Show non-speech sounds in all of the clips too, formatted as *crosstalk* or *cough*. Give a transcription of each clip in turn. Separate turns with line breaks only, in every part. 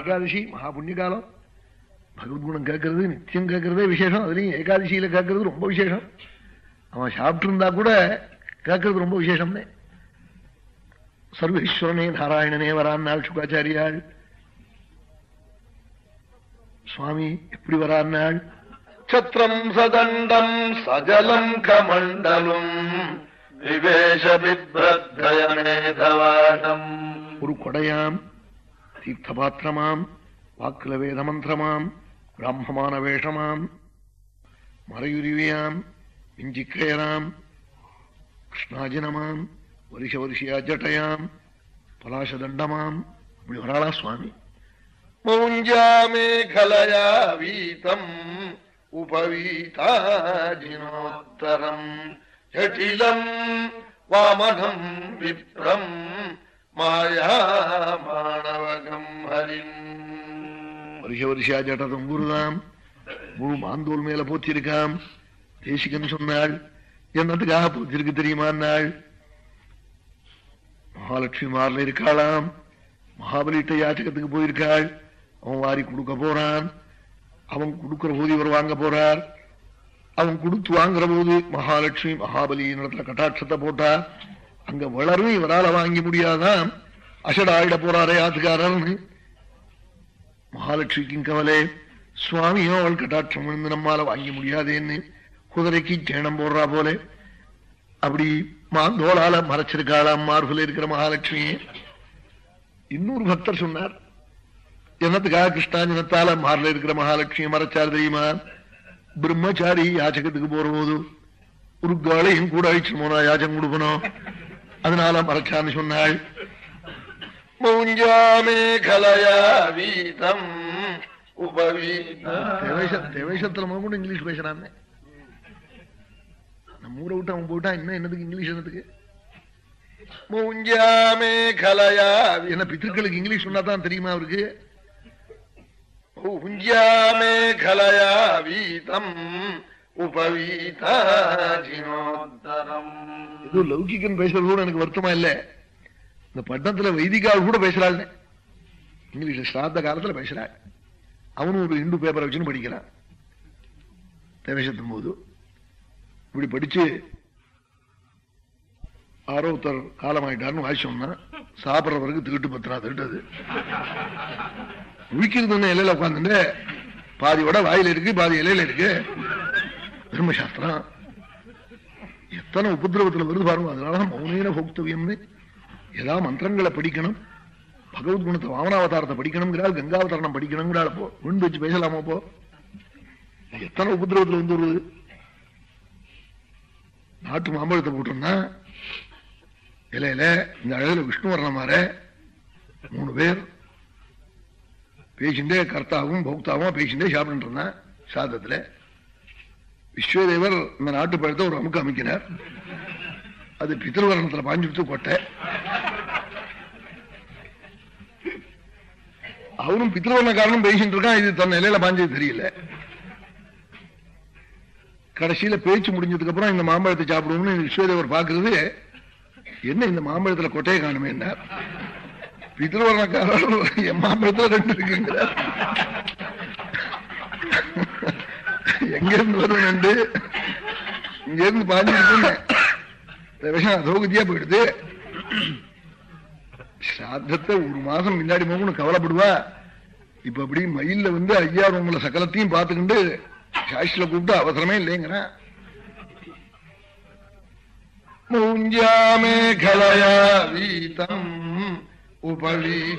ஏகாதசி மகா புண்ணிய காலம் பகவத்குணம் கேட்கறது நித்தியம் கேட்கறதே விசேஷம். அதுலயும் ஏகாதசியில கேட்கறது ரொம்ப விசேஷம். அவன் சாப்பிட்டு இருந்தா கூட கேட்கறது ரொம்ப விசேஷம்னே. சர்வேஸ்வரனே நாராயணனே வரான்னாள் சுகாச்சாரியாள் சுவாமி எப்படி வரான்னாள்
சத்திரம் சதண்டம் சஜலம் கமண்டலும் விவேஷ பிப்ரத்யமேதவாடம்
ஒரு கொடையாம் தீர்த்தபாத்திரமாம் வாக்குல வேத மந்திரமாம் பிராமமான வேஷமாம் மறையுருவியாம் இஞ்சிக்கயராம் கிருஷ்ணாஜினமாம் வருஷ வருஷியா ஜட்டையாம் பலாசதண்டமாம் இப்படி வராளா சுவாமி
மௌஞ்சாமேகலயா வீதம் உபவீதாஜினோத்தரம் ஜட்டிலம் வாமனம் விப்ரம் மாயாமாணவகம் ஹரிம்
வருஷ வருஷா ஜட்ட தொங்குருதாம் முழு மாந்தோல் மேல போத்திருக்காம். தேசிகன் சொன்னாள் என்னத்துக்காக போத்திருக்கு தெரியுமான்னாள்? மகாலட்சுமி மாறல இருக்காளாம். மகாபலிட்ட யாச்சகத்துக்கு போயிருக்காள். அவன் வாரி கொடுக்க போறான். அவன் கொடுக்கிற போது இவர் வாங்க போறார். அவன் கொடுத்து வாங்குற போது மகாலட்சுமி மகாபலி இடத்துல கட்டாட்சத்தை போட்டா அங்க வளரும் இவரால வாங்கி முடியாதான் அசடாயிட போறாரே ஆத்துக்காரன் மகாலட்சுமிக்கும் கவலை. சுவாமியோ அவள் கட்டாட்சம் விழுந்து நம்மால வாங்கி முடியாதேன்னு குதிரைக்கு சேணம் போடுறா போல. அப்படி மாந்தோளால மறைச்சிருக்காளாம் மார்புல இருக்கிற மகாலட்சுமியே இன்னொரு பக்தர் சொன்னார் என்னத்துக்காக கிருஷ்ணாஞ்சனத்தால மார்ல இருக்கிற மகாலட்சுமி மறைச்சார் தெரியுமா? பிரம்மச்சாரி யாச்சகத்துக்கு போற போது ஒரு காலையும் கூட அழிச்சு போனா யாச்சம் கொடுக்கணும். அதனால மறைச்சான்னு சொன்னாள்
மௌஞ்சாமேகலயா வீதம் உபவீதா
தேவேஷ- தேவேஷத்துல கூட இங்கிலீஷ் பேசுறான் நம்ம ஊரை விட்டு அவன் போயிட்டா இன்னும் என்னதுக்கு இங்கிலீஷ் என்னதுக்கு
மௌஞ்சாமேகலயா
என்ன பித்திருக்களுக்கு இங்கிலீஷ் சொன்னா தான் தெரியுமா அவருக்கு
மௌஞ்சாமேகலயா வீதம் உபவீதாஜினோத்தரம்.
ஏதோ லௌகிகன் பேசுறது கூட எனக்கு வருத்தமா இல்ல. இந்த பட்டணத்துல வைதிகால் கூட பேசுறாள். இங்கிலீஷ் ஸ்ராத்த காலத்துல பேசுறாள். அவனும் ஒரு இந்து பேப்பரை வச்சுன்னு படிக்கிறான். தேவேசத்தின் போது. இப்படி படிச்சு ஆரோத்தர் காலமாயிட்டார்னு காலமாயிட்டாருன்னு வாசிச்சோம்னா சாப்பிட்றவருக்கு திருட்டு பத்திரா திருட்டது. உழிக்கிறதுன்னு இலையில உட்காந்துட்டு பாதியோட வாயில இருக்கு பாதி இலையில இருக்கு. தர்மசாஸ்திரம். எத்தனை உபதிரவத்தில் வருது பாருங்க அதனால மௌனேன போக்தவியம்னு. ஏதாவது மந்திரங்களை படிக்கணும் பகவத் குணத்தை வாமனாவதாரத்தை படிக்கணுங்கிறாள் கங்காவதாரணம் படிக்கணுங்கிறாள் போ விண்டு வச்சு பேசலாமா போ. எத்தனை உபதிரவத்தில் வந்து வருது? நாட்டு மாம்பழத்தை போட்டோம்னா இலையில இந்த அழகில் விஷ்ணு வர்ண மாற மூணு பேர் பேசிண்டே கர்த்தாவும் பௌக்தாவும் பேசிண்டே சாப்பிட்டு இருந்தான் விஸ்வதேவர் இந்த நாட்டு பழத்தை ஒரு அமுக்கு அமைக்கினார் அது பித்திருவரணத்துல பாஞ்சுட்டு கொட்டை அவனும் பித்திருவரணக்காரனும் பேசிட்டு இருக்கான். இது தன் நிலையில பாஞ்சது தெரியல. கடைசியில பேச்சு முடிஞ்சதுக்கு அப்புறம் இந்த மாம்பழத்தை சாப்பிடுவோம்னு விஸ்வதேவர் பாக்குறது என்ன இந்த மாம்பழத்துல கொட்டையை காணுமே என்ன பித்திருவரணக்காரர் என் மாம்பழத்துல ரெண்டு இருக்குங்கிறார். எங்க இருந்து வரும் நண்டு? இங்க இருந்து பாஞ்சிருக்கு விஷயம் அதோகதியா போயிடுது. சாத்தத்தை ஒரு மாசம் முன்னாடி போகணும் கவலைப்படுவா? இப்ப அப்படி மயில வந்து ஐயா உங்களை சகலத்தையும் பார்த்துக்கிண்டு சாஸ்திர கூப்பிட்டு அவசரமே இல்லைங்கிறான்.
மௌஞ்சாமேகலயா வீதம் உபவீதாஜினோத்தரம்.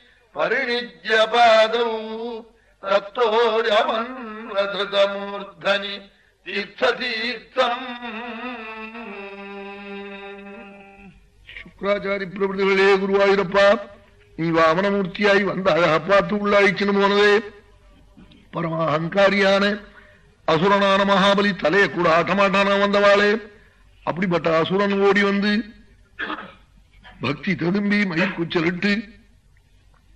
परिणिज्य पादौ तत्तोर्यमन्वधृतमूर्धनि तीर्थतीर्थम्
சுக்கராச்சாரி பிரபதிகளே குருவாயூரப்பா நீ வாமனமூர்த்தியாய் வந்த அழக பார்த்து உள்ளாயிச்சுன்னு போனதே பரம அகங்காரியான அசுரனான மகாபலி தலையை கூட ஆட்டமாட்டானா வந்தவாளே அப்படிப்பட்ட அசுரன் ஓடி வந்து பக்தி ததும்பி மயிர் குச்சலிட்டு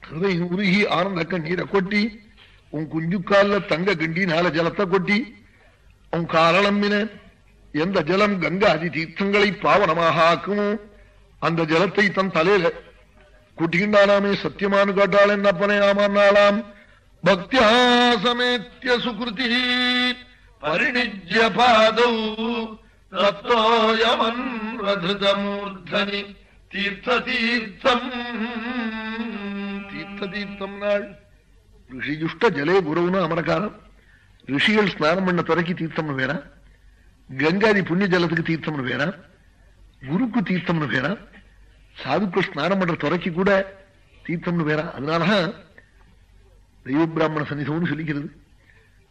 ஹிருதயம் உருகி ஆனந்த கண்ணீரை கொட்டி உன் குஞ்சுக்கால தங்க கிண்டி நால ஜலத்தை கொட்டி உன் காலம்பின எந்த ஜலம் கங்காதி தீர்த்தங்களை பாவனமாக ஆக்குமோ அந்த ஜலத்தை தன் தலையில குட்டிகின்றானாமே சத்தியமானு காட்டாள் என்னப்பனே ஆமாம் பக்தியா சமேத்திய சுகிருதி பரிணிஜ்ய பாதௌ தத்தோயமன் ரதமூர்தனி தீர்த்த தீர்த்தம் தீர்த்த தீர்த்தம் நாள் ரிஷியுஷ்ட ஜலே குருவுன்னு அமரகாரம். ரிஷிகள் ஸ்நானம் பண்ண துறைக்கு தீர்த்தம்னு வேற கங்காதி புண்ணிய ஜலத்துக்கு தீர்த்தம்னு வேற குருக்கு தீர்த்தம்னு வேற சாதுக்கள் ஸ்நானம் பண்ற துறைக்கு கூட தீர்த்தம்னு வேற அதனாலதான் தெய்வ பிராமண சன்னிதம்னு சொல்லிக்கிறது.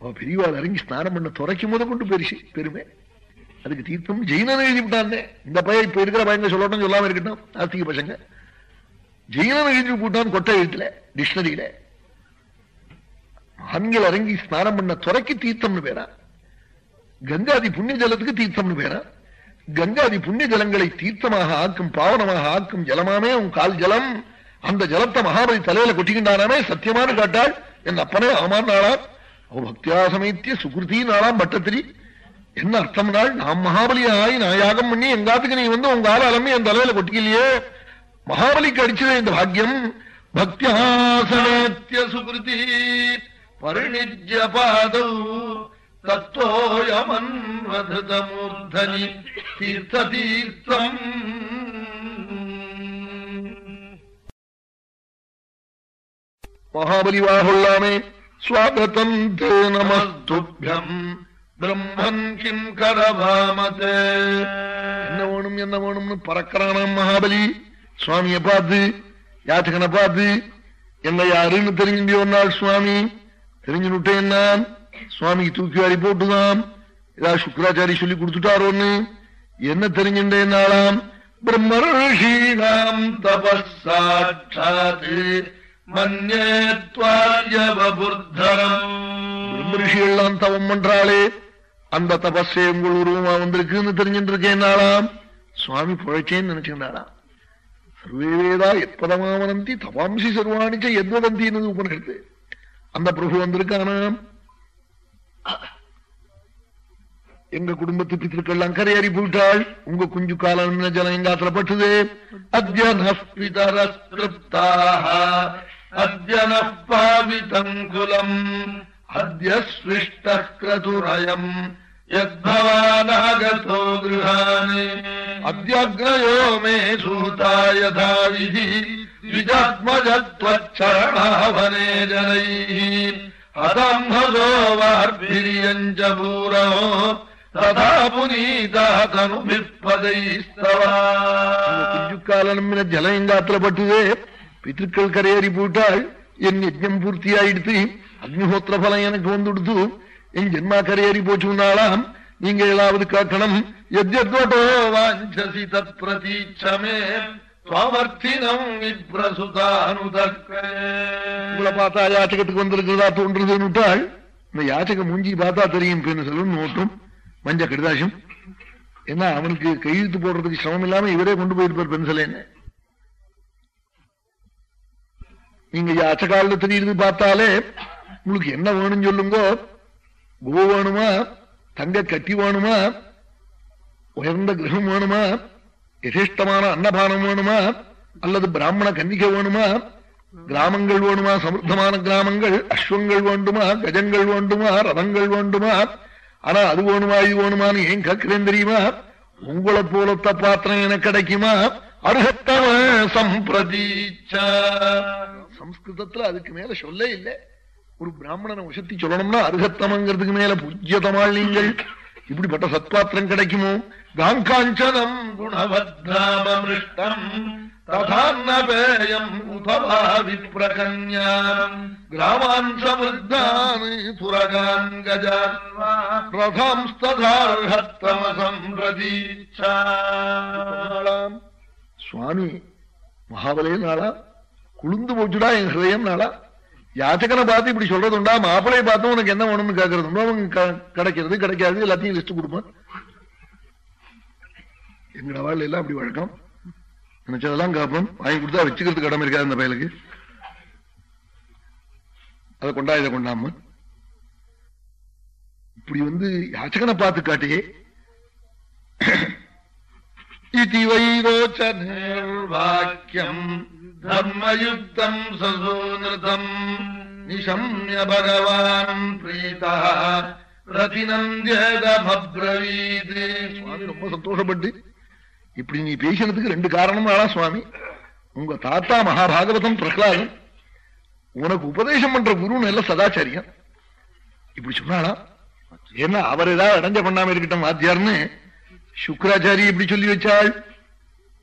அவ பெரியவாள் இறங்கி ஸ்நானம் பண்ண துறைக்கும் போத கொண்டு பெருசு பெருமை. அதுக்கு தீர்த்தம் ஜெயினன் எழுதி விட்டான். இந்த பையன் இப்ப இருக்கிற பையங்க சொல்லட்டும் சொல்லாம இருக்கட்டும். ஆஸ்திக பசங்க. ஜெயினன் எழுதி போட்டான் கொட்டை எழுத்துல டிக்ஷனரியில ஆண்கள் இறங்கி ஸ்நானம் பண்ண துறைக்கு தீர்த்தம்னு பேரா. கங்காதி புண்ணிய ஜலத்துக்கு தீர்த்தம்னு பேரா. கங்காதி புண்ணிய ஜலங்களை தீர்த்தமாக ஆக்கும் பாவனமாக ஆக்கும் ஜலமாமே உன் கால் ஜலம். அந்த ஜலத்தை மகாபலி தலையில கொட்டிக்கின்றானாமே சத்தியமானு காட்டாள். என் அப்பனே ஆமான் நாளாம். அவ பக்தியா சமைத்திய சுகிருதி நாளாம் பட்டத்திரி. என்ன அர்த்தம் நாள் நான் மகாபலி ஆகி நான் யாகம் பண்ணி எங்காத்துக்கு நீ வந்து உங்க ஆள் அலம்பி என் தலையில கொட்டிக்கலையே? மகாபலிக்கு அடிச்சதே இந்த பாக்கியம் பக்தியா சமேத்திய சுகிருதி பரிணிஜ்ய பாதௌ தத்தோயமன்வதமூர்தனி தீர்த்த தீர்த்தம் மகாபலி வாகொள்ளாமே ஸ்வாகதம் தே நமஸ்துபியம் பிரம்மன் கிம் கரபாமதே என்ன சுவாமிய பார்த்து யாச்சகனை பார்த்து என்ன யாருன்னு தெரிஞ்சுட்டு ஒரு நாள் சுவாமி. தெரிஞ்சுட்டேன் நான். சுவாமிக்கு தூக்கி வாரி போட்டுதான். ஏதாவது சுக்கராச்சாரி சொல்லி கொடுத்துட்டாரோன்னு. என்ன தெரிஞ்சுட்டேன் நாளாம்? பிரம்மர்ஷீணாம் தபசாட்சாத் மன்யத்வாரியவபுர்தரம் பிரம்மரிஷிகள்லாம் தவம் பண்றாளே. அந்த தபஸே உங்கள் உருவமா வந்திருக்குன்னு தெரிஞ்சுட்டு இருக்கேன் நாளாம். சுவாமி புழைச்சேன்னு நினைச்சுட்டாளாம் சர்வேவேதா எத்பதமாவனந்தி தவாம்சி சர்வாணிச்ச எத்வதந்தின்னு உபனிஷத்து அந்த பிரபு வந்திருக்கானாம் எங்க குடும்பத்து பித்திருக்கெல்லாம் கரையறி போயிட்டாள் உங்க குஞ்சு காலம் ஜலம் எங்காத்துல பட்டுது அத்தியனஸ்பிதரஸ்திருப்தாக அத்தியன அத்திய அத்தியஸ்விஷ்டக்ரதுரயம் यद्भवानागतो गृहाणि अद्यग्रयो मे सूतायथा विधि द्विजात्मजत्वच्छरणहवने जनैः हदम्भसो वार्भिर्यम् च भूरो తథా పునీత തനുഭിപ്പതൈസ്തവാലമ്മിനെ ജലയങ്കാത്ര പറ്റുതേ പിതൃക്കൾ കരയേറി പൂട്ടാൾ എൻ യജ്ഞം പൂർത്തിയായിട്ട് അഗ്നിഹോത്രഫലം എനക്ക് വന്നെടുത്തു என் ஜென்மா கரையேறி போச்சுனாலாம் நீங்க ஏதாவது காக்கணும். எத்யத்வட்டோ வாஞ்சசி தத் பிரதீட்சமே உங்களை பார்த்தா யாச்சகத்துக்கு வந்திருக்கிறதா தோன்றுதுன்னு இந்த யாச்சக மூஞ்சி பார்த்தா தெரியும் பென்சிலும் நோட்டும் மஞ்ச கடிதாசம். ஏன்னா அவனுக்கு கையெழுத்து போடுறதுக்கு சிரமம் இல்லாம இவரே கொண்டு போயிருப்பார் பென்சில் என்ன நீங்க யாச்சகாலில் தெரியுது பார்த்தாலே உங்களுக்கு என்ன வேணும்னு சொல்லுங்க குவ வேணுமா தங்க கட்டி வேணுமா உயர்ந்த கிரகம் வேணுமா யசிஷ்டமான அன்னபானம் வேணுமா அல்லது பிராமண கன்னிகை வேணுமா கிராமங்கள் வேணுமா சமர்த்தமான கிராமங்கள்? அஸ்வங்கள் வேண்டுமா? கஜங்கள் வேண்டுமா? ரதங்கள் வேண்டுமா? ஆனா அது வேணுமா இது வேணுமான்னு ஏன் கேட்கிறேன் தெரியுமா? உங்களை போலத்த பாத்திரம் எனக்கு கிடைக்குமா? அருகத்தவ சம்பிரதீச்சா சம்ஸ்கிருதத்துல அதுக்கு மேல சொல்ல இல்லை. ஒரு பிராமணனை உசத்தி சொல்லணும்னா அருகத்தமங்கிறதுக்கு மேல பூஜ்யதமாள் நீங்கள் இப்படிப்பட்ட சத்பாத்திரம் கிடைக்குமோ? காங்காஞ்சனம் குணவத்ராமிருஷ்டம் ததான்னபேயம் உபவாவிப்ரகன்யானம் கிராமான் சமுத்தான் துரகான் கஜான் ரதாம்ஸ்ததார்ஹத்தமசம் பிரதீச்சாம் சுவாமி மகாபலே நாளா குளிந்து போச்சுடா என் ஹிருதயம் நாளா யாச்சகனை பார்த்து இப்படி சொல்றது உண்டா மாப்பிள்ளையை பார்த்து உனக்கு என்ன வேணும்னு கேட்கறது அவங்க கிடைக்கிறது கிடைக்காது எல்லாத்தையும் லிஸ்ட் கொடுப்பான் எங்கட வாழ்ல எல்லாம் அப்படி வழக்கம் நினைச்சதெல்லாம் காப்போம் வாங்கி கொடுத்தா வச்சுக்கிறதுக்கு இடம் இருக்காது அந்த பயலுக்கு அதை கொண்டா இதை கொண்டாம இப்படி வந்து யாச்சகனை பார்த்து காட்டியே
இதிவை ரோச்ச நிர்வாக்கியம் धर्मयुक्तम् ससोनृतम् निशम्य भगवान् प्रीतः प्रतिनन्द्येदमब्रवीत्
சுவாமி ரொம்ப சந்தோஷப்பட்டு இப்படி நீ பேசினதுக்கு ரெண்டு காரணம் ஆளா சுவாமி உங்க தாத்தா மகாபாகவதம் பிரகலாதன் உனக்கு உபதேசம் பண்ற குரு நல்ல சதாச்சாரியம் இப்படி சொன்னாளா ஏன்னா அவர் ஏதாவது அடைஞ்ச பண்ணாம இருக்கட்டும் வாத்தியார்னு சுக்கராச்சாரி இப்படி சொல்லி வச்சாள்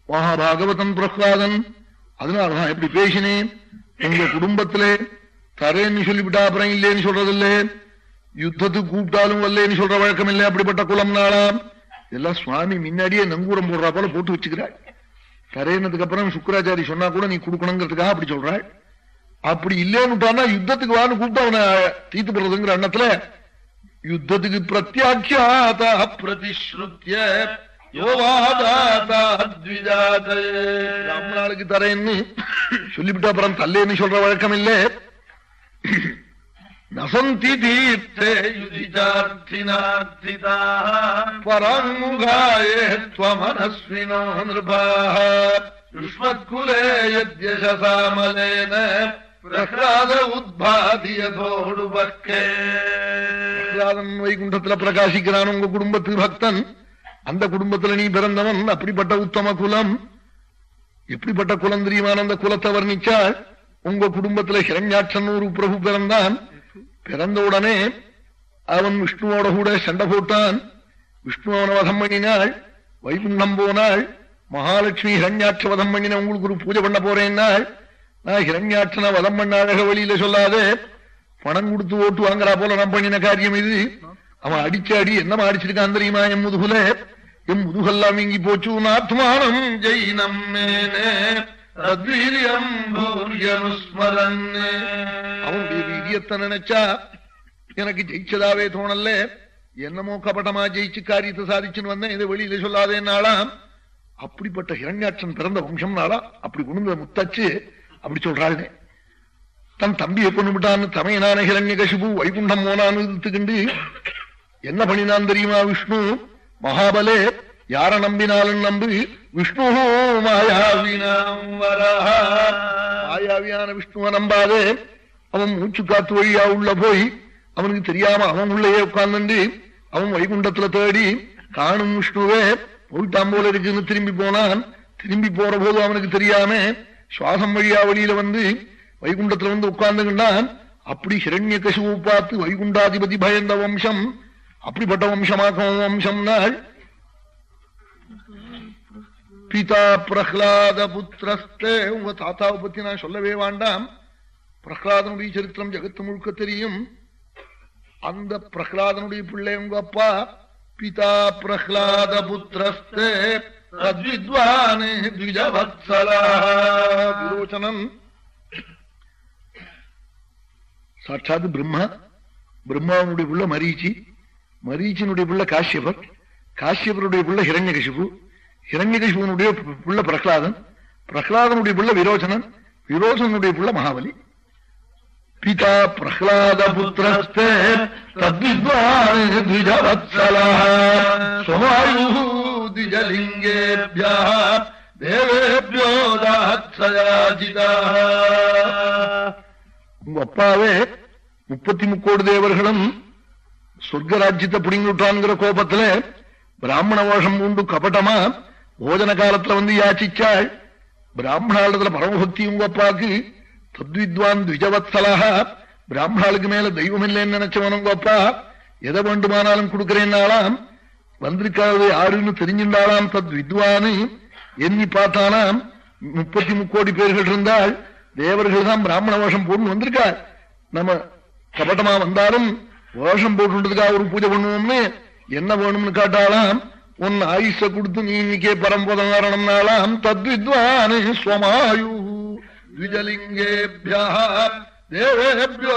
மகாபாகவதன் பிரகலாதன் அதனாலதான் எப்படி பேசினேன் உங்க குடும்பத்திலே தரேன்னு சொல்லிவிட்டா அப்புறம் இல்லேன்னு சொல்றதில்ல. யுத்தத்துக்கு கூப்பிட்டாலும் வரலன்னு சொல்ற வழக்கம் இல்லை அப்படிப்பட்ட குலம் நாளாம் இதெல்லாம் சுவாமி முன்னாடியே நங்கூரம் போடுறா போல போட்டு வச்சுக்கிறாள். தரேனதுக்கு அப்புறம் சுக்கராச்சாரி சொன்னா கூட நீ கொடுக்கணுங்கிறதுக்காக அப்படி சொல்றாள். அப்படி இல்லேன்னு யுத்தத்துக்கு வான்னு கூப்பிட்டு அவனை தீத்து போடுறதுங்கிற எண்ணத்துல யுத்தத்துக்கு பிரத்யாக்கியாத
பிரதிஸ்ருத்திய
ராமநாளுக்கு தரேன்னு சொல்லிவிட்டா அப்புறம் தல்லேன்னு சொல்ற வழக்கம் இல்ல நசந்தி தீர்த்தேயுதிஜார்த்தினார்த்திதா
பராங்குகாயே
துவமனஸ்வினோ
நிருபாக யுஷ்மத்குலே யத்யசசாமலேன பிரகலாத உத்பாதி யதோடு பக்கே
பிரகலாதன் வைகுண்டத்துல பிரகாசிக்கிறான் உங்க குடும்பத்து பக்தன் அந்த குடும்பத்துல நீ பிறந்தவன் அப்படிப்பட்ட உத்தம குலம். எப்படிப்பட்ட குலம் தெரியுமான அந்த குலத்தை வர்ணிச்சால் உங்க குடும்பத்துல ஹிரண்யாட்சன் ஒரு பிரபு பிறந்தான். பிறந்த உடனே அவன் விஷ்ணுவோட கூட சண்டை போட்டான். விஷ்ணு அவனை வதம் பண்ணினாள் வைகுண்டம் போனாள் மகாலட்சுமி ஹிரண்யாட்ச வதம் பண்ணின உங்களுக்கு ஒரு பூஜை பண்ண போறேன்னாள். நான் ஹிரண்யாட்சனை வதம் பண்ண அழக வழியில சொல்லாதே பணம் கொடுத்து ஓட்டு வாங்குறா போல நான் பண்ணின காரியம் இது. அவன் அடிச்சாடி என்னமா அடிச்சிருக்கான் தெரியுமா என் முதுகுல என் முதுகெல்லாம் இங்கி போச்சு ஆத்மானம்
ஜெயினம்
அவனுடைய வீரியத்தை நினைச்சா எனக்கு ஜெயிச்சதாவே தோணல்ல என்னமோ கபடமா ஜெயிச்சு காரியத்தை சாதிச்சுன்னு வந்தேன் இதை வெளியில சொல்லாதேன்னாலாம் அப்படிப்பட்ட இரண்யாட்சன் பிறந்த வம்சம்னாலா அப்படி குணங்களை முத்தச்சு அப்படி சொல்றாள்னே தன் தம்பி விட்டான்னு தமையனான ஹிரண்ய கசிபு வைகுண்டம் போனான்னு இருத்துக்கிண்டு என்ன பண்ணினான் தெரியுமா விஷ்ணு? மகாபலே யார நம்பினாலும் நம்பு விஷ்ணு மாயாவினாம் மாயாவியான விஷ்ணுவை நம்பாதே. அவன் மூச்சு காத்து வழியா உள்ள போய் அவனுக்கு தெரியாம அவன் உள்ளேயே உட்கார்ந்து அவன் வைகுண்டத்துல தேடி காணும் விஷ்ணுவே போயிட்டான் போல இருக்குன்னு திரும்பி போனான். திரும்பி போற போது அவனுக்கு தெரியாம சுவாசம் வழியா வழியில வந்து வைகுண்டத்துல வந்து உட்கார்ந்துகின்றான் அப்படி ஹிரண்ய கசிவு பார்த்து வைகுண்டாதிபதி பயந்த வம்சம் அப்படிப்பட்ட வம்சமாக்கும் வம்சம் நாள் பிதா பிரஹ்லாத புத்திரஸ்தே உங்க தாத்தாவை பத்தி நான் சொல்லவே வேண்டாம். பிரஹ்லாதனுடைய சரித்திரம் ஜெகத்து முழுக்க தெரியும். அந்த பிரஹ்லாதனுடைய பிள்ளை உங்க அப்பா பிதா பிரஹ்லாத புத்திரஸ்தே தத்வித்வான் த்விஜவத்சலா விரோச்சனன் சாட்சாத் பிரம்மா பிரம்மாவனுடைய புள்ள மரீச்சி. மரீச்சனுடைய பிள்ளை காஷ்யபர் காஷ்யபருடைய பிள்ளை ஹிரண்யகசிபு ஹிரண்யகசிபுனுடைய பிள்ளை பிரகலாதன் பிரகலாதனுடைய பிள்ளை விரோச்சனன் விரோச்சனுடைய பிள்ளை மகாபலி. பிதா பிரகலாத புத்திரஸ்தே
தத்வித்வானிஜலிங்கேபியா தேவேபியோ தாத்சயாஜிதா
உங்க அப்பாவே முப்பத்தி முக்கோடு தேவர்களும் சொர்க்கராஜ்யத்தை ராஜ்யத்தை பிடிங்கிட்டான்ங்கிற கோபத்துல பிராமண வேஷம் உண்டு கபட்டமா? போஜன காலத்துல வந்து யாச்சிச்சாள்? பிராமணாளத்துல பரமபக்தி உங்க அப்பாக்கு தத்வித்வான் த்விஜவத்சலா பிராமணாளுக்கு மேல தெய்வம் இல்லைன்னு நினைச்சவன் உங்க அப்பா. எதை வேண்டுமானாலும் கொடுக்கிறேன்னாலாம். வந்திருக்காது யாருன்னு தெரிஞ்சிருந்தாலாம் தத் வித்வானு எண்ணி பார்த்தாலாம் முப்பத்தி முக்கோடி பேர்கள் இருந்தால் தேவர்கள் தான் பிராமண வேஷம் போட்டு வந்திருக்காள் நம்ம கபட்டமா வந்தாலும் வேஷம் போட்டுன்றதுக்காக ஒரு பூஜை பண்ணுவோம்னு என்ன வேணும்னு காட்டாலாம் உன் ஆயுஷ கொடுத்து நீ நீக்கே பரம்பதகாரணம்னாலாம் தத்வித்வானு ஸ்வமாயு
விஜலிங்கேபியா தேவேபியோ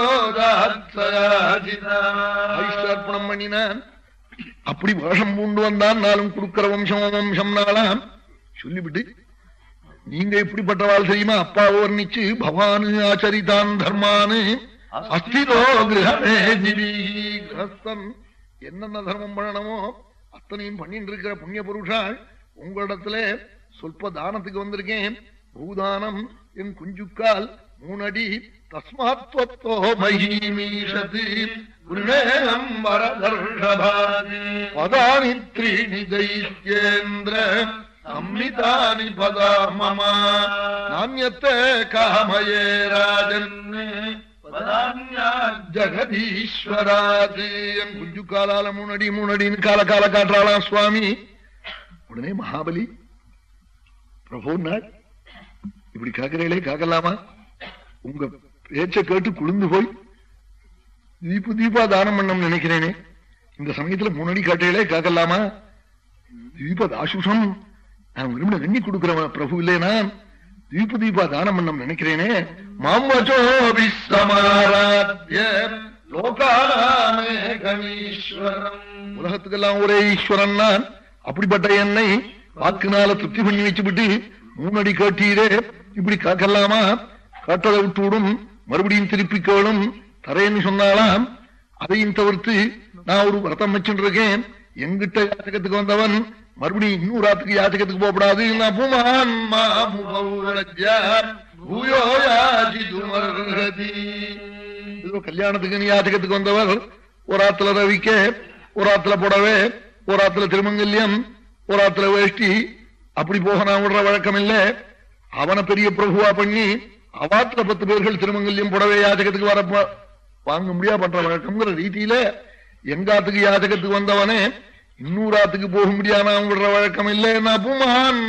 ஆயுஷார்ப்பணம் பண்ணினான். அப்படி வேஷம் பூண்டு வந்தான் நாளும் கொடுக்கிற வம்சம் வம்சம்னாலாம். சொல்லிவிட்டு நீங்க எப்படிப்பட்டவாள் செய்யுமா அப்பாவை வர்ணிச்சு பவானு ஆச்சரித்தான் தர்மானு. அஸ்திதோ கிரகமே கிரஸ்தன் என்னென்ன தர்மம் பண்ணணுமோ அத்தனையும் பண்ணிட்டு இருக்கிற புண்ணிய புருஷாள் உங்களிடத்துல சொல்ப தானத்துக்கு வந்திருக்கேன். பூதானம் என் குஞ்சுக்கால் மூணடி தஸ்மாத்வத்தோ மகிமீஷதி பதானி த்ரீணி
தைத்யேந்திர சம்மிதானி பதா மம
நானியத்தை
காமயே ராஜன். ஜகதீஸ்வராதி
என் குஞ்சு காலால மூணடி மூணடின்னு கால கால காட்டுறாளாம் சுவாமி. உடனே மகாபலி பிரபு நாள் இப்படி காக்கிறீங்களே காக்கலாமா? உங்க பேச்ச கேட்டு குளிர்ந்து போய் தீபு தீபா தானம் பண்ணம் நினைக்கிறேனே. இந்த சமயத்துல மூணடி காட்டுகளே காக்கலாமா? தீப தாசுஷம் நான் விரும்பின கண்ணி கொடுக்கிறவன் பிரபு இல்லைனா தீப தீபா தானம் பண்ணம் நினைக்கிறேனே. மாமச்சோபி
சமாராத்ய
உலகத்துக்கெல்லாம் ஒரே ஈஸ்வரன் நான். அப்படிப்பட்ட என்னை வாக்குனால திருப்தி பண்ணி வச்சுவிட்டு மூணடி காட்டீரே. இப்படி காக்கலாமா? காட்டதை விட்டு விடும் மறுபடியும் திருப்பி கேளும். தரேன்னு சொன்னாலாம் அதையும் தவிர்த்து நான் ஒரு விரதம் வச்சுட்டு இருக்கேன். எங்கிட்ட யாச்சகத்துக்கு வந்தவன்? மறுபடியும் இன்னொரு ஆத்துக்கு யாச்சகத்துக்கு போகப்படாது. கல்யாணத்துக்கு நீ யாச்சகத்துக்கு வந்தவர் ஒரு ஆத்துல ரவிக்க ஒரு ஆத்துல புடவை ஒரு ஆத்துல திருமங்கல்யம் ஒரு ஆத்துல வேஷ்டி. அப்படி போக நான் விடுற வழக்கம் இல்ல. அவனை பெரிய பிரபுவா பண்ணி அவாத்துல பத்து பேர்கள் திருமங்கல்யம் புடவை யாச்சகத்துக்கு வர வாங்க முடியா பண்ற வழக்கம்ங்கிற ரீதியில எங்காத்துக்கு யாச்சகத்துக்கு வந்தவனே இன்னொரு போக முடியாம அவன் விடுற வழக்கம் இல்ல. என்ன புமான்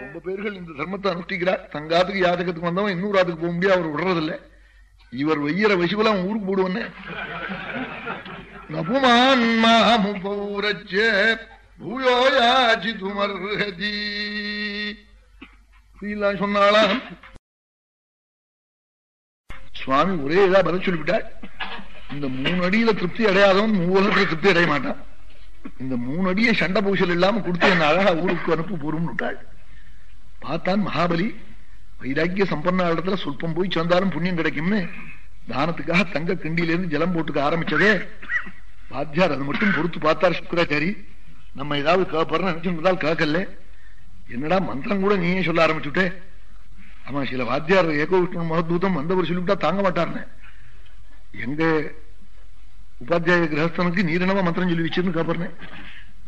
ரொம்ப பேர்கள் இந்த தர்மத்தை அனுஷ்டிக்கிறார். தங்காத்துக்கு யாதகத்துக்கு வந்தவன் இன்னொரு போக முடியாது அவர் விடுறதில்ல. இவர் வெய்யற வசிகுல அவன் ஊருக்கு போடுவனே. நபுமான் மாமுபௌரஜ்ய பூயோ யாஜிதுமர்ஹதி இப்படிலாம் சொன்னாலாம் சுவாமி ஒரே இதா பதில் சொல்லிவிட்டார். இந்த மூணு அடியில திருப்தி அடையாதவன் மூலத்துல திருப்தி அடைய மாட்டான். இந்த மூணு அடியை சண்டை பூசல் இல்லாம கொடுத்து என்ன அழகா ஊருக்கு அனுப்பு போரும் விட்டாள் பார்த்தான் மகாபலி. வைராக்கிய சம்பன்ன இடத்துல சொல்பம் போய் சேர்ந்தாலும் புண்ணியம் கிடைக்கும்னு தானத்துக்காக தங்க கிண்டியிலிருந்து ஜலம் போட்டுக்க ஆரம்பிச்சதே பாத்தியார் அது மட்டும் பொறுத்து பார்த்தார் சுக்கராச்சாரி. நம்ம ஏதாவது கேட்பறன்னு நினைச்சிருந்தால் கேட்கல என்னடா மந்திரம் கூட நீயே சொல்ல ஆரம்பிச்சுட்டே ஆமா சில வாத்தியார் ஏகோ விஷ்ணு அந்த ஒரு சொல்லிவிட்டா தாங்க மாட்டாருன்னு. எங்க உபாத்தியாய கிரகஸ்தனுக்கு நீரினவா மந்திரம் சொல்லி வச்சிருந்து கேப்பறனே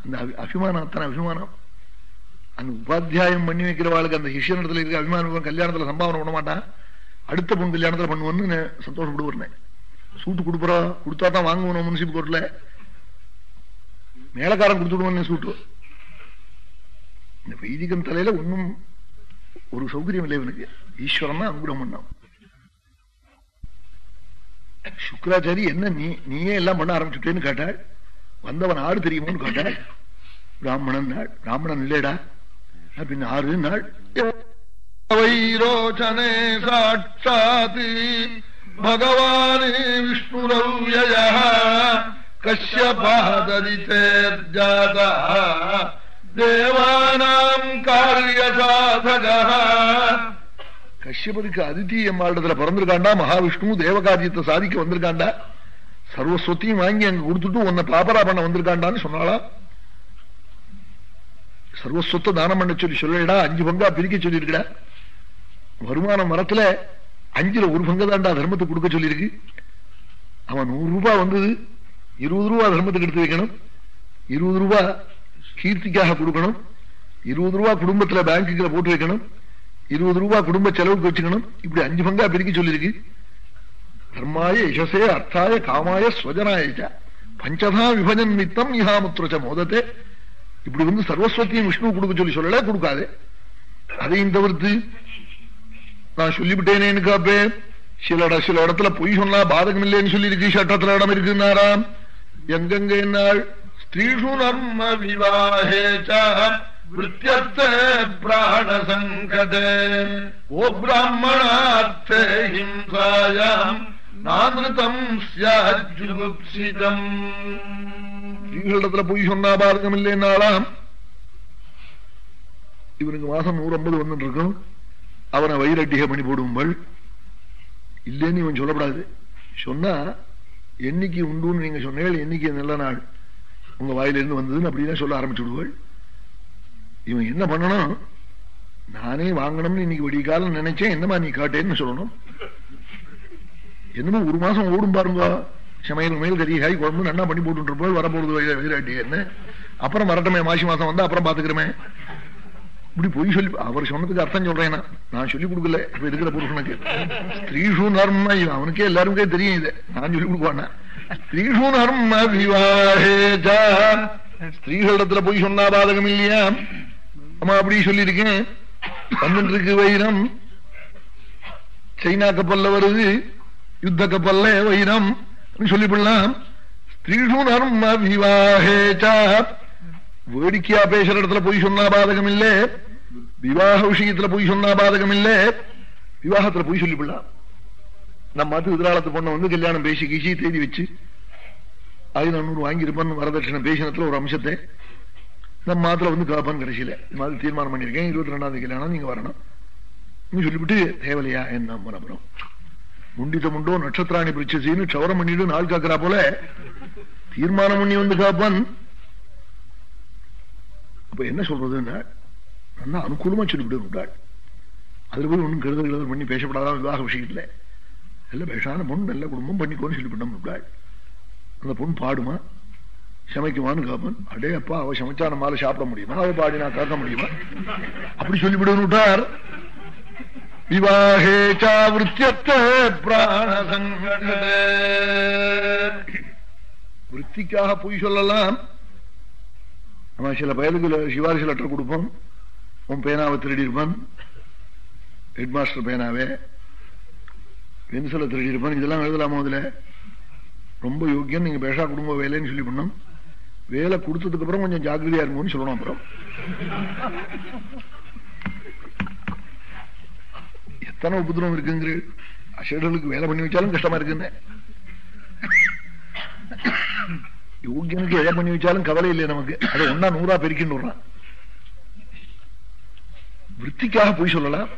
அந்த அபி- அபிமானம் அத்தனை அபிமானம். அந்த உபாத்தியாயம் பண்ணி வைக்கிறவாளுக்கு அந்த சிஷியனிடத்துல இருக்க அபிமானம் கல்யாணத்துல சம்பாவனை பண்ண மாட்டான் அடுத்த பொண்ணு கல்யாணத்துல பண்ணுவோன்னு சந்தோஷப்படுவேன் சூட்டு கொடுப்புறோம் கொடுத்தா தான் வாங்குவோம் முனிசிபல் கோர்ட்ல. மேலக்காரன் கொடுத்துடுவோம் சூட்டு. இந்த வைதிகம் தலையில ஒன்னும் ஒரு சௌகரியம் இல்லை இவனுக்கு. ஈஸ்வரன் தான் அனுகிரகம் பண்ணான். சுக்கராச்சாரி என்ன நீ நீயே எல்லாம் பண்ண ஆரம்பிச்சுட்டேன்னு கேட்டாள். வந்தவன் ஆறு தெரியுமோன்னு கேட்டாள். பிராமணன் நாள் பிராமணன் இல்லையடா நான் ஆறு நாள்.
வைரோச்சனே சாட்சாதி பகவானே விஷ்ணுரவ்யய கஷ்யபாதரித்தேர்ஜாத தேவானாம் காரிய சாதக
கஷ்யபருக்கு அதித்தி அம்மாளிடத்துல பிறந்திருக்காண்டா மகாவிஷ்ணு தேவகாரியத்தை சாதிக்க வந்திருக்காண்டா சர்வஸ்வத்தையும் வாங்கி அங்க கொடுத்துட்டு உன்னை பாப்பரா பண்ண வந்திருக்காண்டான்னு சொன்னாளா சர்வஸ்வத்தை தானம் பண்ண சொல்லி சொல்லடா அஞ்சு பங்கா பிரிக்க சொல்லியிருக்கடா வருமானம் மரத்துல அஞ்சுல ஒரு பங்கு தாண்டா தர்மத்துக்கு கொடுக்க சொல்லியிருக்கு அவன் நூறு ரூபாய் வந்தது இருபது ரூபாய் தர்மத்துக்கு எடுத்து வைக்கணும் இருபது ரூபாய் கீர்த்திக்காக கொடுக்கணும். இருபது ரூபா குடும்பத்துல பேங்க்குல போட்டு வைக்கணும். இருபது ரூபா குடும்ப செலவுக்கு வச்சுக்கணும். இப்படி அஞ்சு பங்கா பிரிக்க சொல்லியிருக்கு. தர்மாய யசசே அர்த்தாய காமாய ஸ்வஜனாய பஞ்சதா விபஜன் நித்தம் இஹாமுத்ரச்ச மோதத்தே இப்படி வந்து சர்வஸ்வத்தையும் விஷ்ணு கொடுக்க சொல்லி சொல்லல கொடுக்காதே. அதையும் தவிர்த்து நான் சொல்லிவிட்டேனேன்னு காப்பே சில இட சில இடத்துல பொய் சொன்னா பாதகம் இல்லைன்னு சொல்லி இருக்கு சட்டத்துல இடம் இருக்குன்னாராம். எங்கெங்க என்னாள்?
ஸ்திரீஷு நர்ம விவாஹே ச वृत्यर्थे प्राणसङ्कटे ओ ब्राह्मणार्थे हिंसायाम् नानृतम् स्याज्जुगुप्सितम्
ஸ்ரீகளிடத்துல பொய் சொன்னா பாதகம் இல்லைன்னாலாம் இவனுக்கு மாசம் நூறு ஐம்பது வந்துட்டு இருக்கும் அவனை வயிறட்டிக பண்ணி போடுங்கள் இல்லைன்னு இவன் சொல்லப்படாது சொன்னா என்னைக்கு உண்டுன்னு நீங்க சொன்னீர்கள் என்னைக்கு நல்ல நாள் உங்க வாயிலிருந்து வந்ததுன்னு அப்படிதான் சொல்ல ஆரம்பிச்சு விடுவாள் இவன் என்ன பண்ணணும்? நானே வாங்கணும்னு இன்னைக்கு விடிய காலம் நினைச்சேன். என்னமா நீ காட்டேன்னு சொல்லணும். என்னமோ ஒரு மாசம் ஓடும் பாருங்க. சமையல் மேல் கரிகாய் குழம்பு நல்லா பண்ணி போட்டு போய் வரப்போகுது வயிறாட்டி என்ன? அப்புறம் வரட்டமே மாசி மாசம் வந்தா அப்புறம் பாத்துக்கிறமே. இப்படி பொய் சொல்லி அவர் சொன்னதுக்கு அர்த்தம் சொல்றேன் நான். சொல்லிக் சொல்லி கொடுக்கல. இப்ப இருக்கிற புருஷனுக்கு. ஸ்திரீஷு நர்ம அவனுக்கே எல்லாருக்கே தெரியும் இது. நான் சொல்லி கொடுக்குவானா ஸ்திரீஷு நர்ம விவாஹேஜா ஸ்திரீகளிடத்துல போய் சொன்னா பாதகம் இல்லையா? ஆமா அப்படி சொல்லியிருக்கேன். வந்துட்டு இருக்கு வைரம். சைனா கப்பல்ல வருது. யுத்த கப்பல்ல வைரம். சொல்லிவிடலாம் ஸ்திரீஷு நர்ம விவாஹேஜா வேடிக்கையா பேசுற இடத்துல போய் சொன்னா பாதகம் இல்ல. விவாக விஷயத்துல போய் சொன்னா பாதகம் இல்ல. விவாகத்துல போய் சொல்லிவிடலாம் நம்ம அது எதிராளத்து பொண்ணை வந்து கல்யாணம் பேசி கிசி தேதி வச்சு ஆயிரம் நூறு வாங்கியிருப்பான் வரதட்சணை பேசினத்துல ஒரு அம்சத்தை நம்ம மாத்துல வந்து காப்பான் கடைசியில. இந்த மாதிரி தீர்மானம் பண்ணிருக்கேன் இருபத்தி ரெண்டாவது கல்யாணம் நீங்க வரணும். நீ சொல்லிவிட்டு தேவலையா என்ன அப்புறம். முண்டித்த முண்டோ நட்சத்திராணி பிரிச்சசின்னு சவரம் பண்ணிட்டு நாள் காக்குறா போல தீர்மானம் பண்ணி வந்து காப்பான். அப்ப என்ன சொல்றதுன்னா நல்லா அனுகூலமா சொல்லிவிட்டு அதுல போய் ஒன்றும் கெடுதல் கெடுதல் பண்ணி பேசப்படாதான் விவாக விஷயத்துல. நல்ல வயசான பொண்ணு நல்ல குடும்பம் பண்ணிக்கோன்னு சொல்லி பண்ணாள் அந்த பொண்ணு பாடுமா? சமைக்குமான்னு காப்பன். அடே அப்பா அவ சமைச்சா நம்மளால சாப்பிட முடியுமா? அவ பாடி நான் கேட்க முடியுமா? அப்படி சொல்லிவிடுவார் விவாகே சாவிருத்தியத்த
பிராணசங்கட
விற்பிக்காக பொய் சொல்லலாம். நம்ம சில பயலுக்கு சிவாரிசு லெட்டர் கொடுப்போம். உன் பேனாவை திருடி இருப்பான் ஹெட் மாஸ்டர் பேனாவே. பென்சிலை திருடி தெரிஞ்சிருப்பான் இதெல்லாம் எழுதலாமா அதுல? ரொம்ப யோக்கியம். நீங்க பேஷா குடும்ப வேலைன்னு சொல்லி பண்ணோம் வேலை கொடுத்ததுக்கு அப்புறம் கொஞ்சம் ஜாக்கிரதையா இருக்கும்னு சொல்லணும் அப்புறம். எத்தனை உபதிரவம் இருக்குங்கிற? அசடலுக்கு வேலை பண்ணி வச்சாலும் கஷ்டமா இருக்குன்னு. யோகியனுக்கு எதை பண்ணி வச்சாலும் கவலை இல்லை நமக்கு. அதை ஒன்னா நூறா பெருக்கின்னு விடுறான். விற்த்திக்காக பொய் சொல்லலாம்.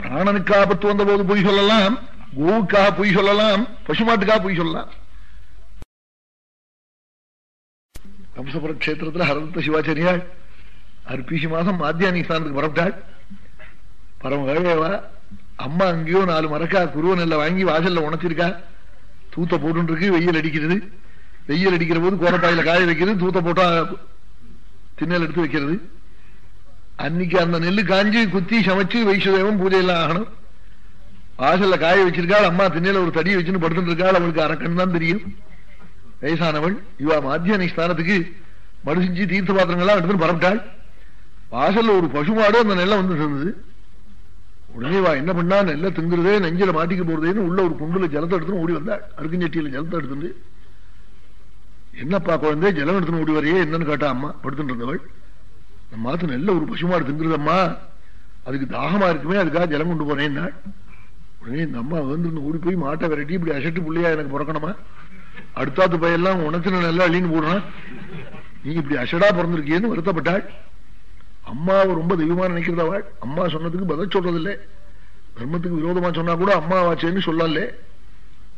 பிராணனுக்கு ஆபத்து வந்த போது பொய் சொல்லலாம் கோவுக்காக பொய் சொல்லலாம் பசுமாட்டுக்காக பொய் சொல்லலாம். கம்சபுர கஷேத்திரத்தில் ஹரந்த சிவாச்சாரியாள் அர்பிசி மாசம் மாத்தியானி ஸ்தானத்துக்கு புறப்பட்டாள் பரம வேலையவா அம்மா அங்கேயோ நாலு மரக்கா குருவ எல்லாம் வாங்கி வாசல்ல உணச்சிருக்கா தூத்த போட்டுருக்கு வெயில் அடிக்கிறது. வெயில் அடிக்கிற போது கோரப்பாயில காய வைக்கிறது தூத்த போட்டா திண்ணல் எடுத்து வைக்கிறது. அன்னைக்கு அந்த நெல்லு காஞ்சி குத்தி சமைச்சு வைசுதேவம் பூஜையெல்லாம் ஆகணும். வாசல்ல காய வச்சிருக்காள் அம்மா திண்ணையில ஒரு தடி வச்சுன்னு படுத்துட்டு இருக்காள். அவளுக்கு அரக்கன் தான் தெரியும். வயசானவள். இவா மாத்தியானி ஸ்தானத்துக்கு மறுசிஞ்சு தீர்த்த பாத்திரங்கள்லாம் எடுத்துன்னு பரப்பிட்டாள். வாசல்ல ஒரு பசுமாடு அந்த நெல்லை வந்து சேர்ந்தது. உடனே வா என்ன பண்ணா? நெல்ல திங்குறதே நெஞ்சில மாட்டிக்க போறதேன்னு உள்ள ஒரு குண்டுல ஜலத்தை எடுத்துன்னு ஓடி வந்தாள். அருக்குஞ்சட்டியில ஜலத்தை எடுத்துட்டு. என்னப்பா குழந்தை ஜலம் எடுத்துன்னு ஓடி வரையே என்னன்னு கேட்டா அம்மா படுத்துட்டு இருந்தவள். நம்ம நல்ல ஒரு பசுமாடு திங்குறதம்மா. அதுக்கு தாகமா இருக்குமே அதுக்காக ஜலம் கொண்டு போறேன்னா உடனே இந்த அம்மா வந்து ஓடி போய் மாட்டை விரட்டி இப்படி அசட்டு புள்ளையா எனக்கு பிறக்கணுமா? அடுத்தாத்து பையெல்லாம் உனத்துல நல்லா அழின்னு போடுறான். நீ இப்படி அசடா பிறந்திருக்கியன்னு வருத்தப்பட்டாள். அம்மாவை ரொம்ப தெய்வமா நினைக்கிறதாவாள் அம்மா சொன்னதுக்கு பதில் சொல்றதில்லை. தர்மத்துக்கு விரோதமா சொன்னா கூட அம்மா வாச்சேன்னு சொல்லல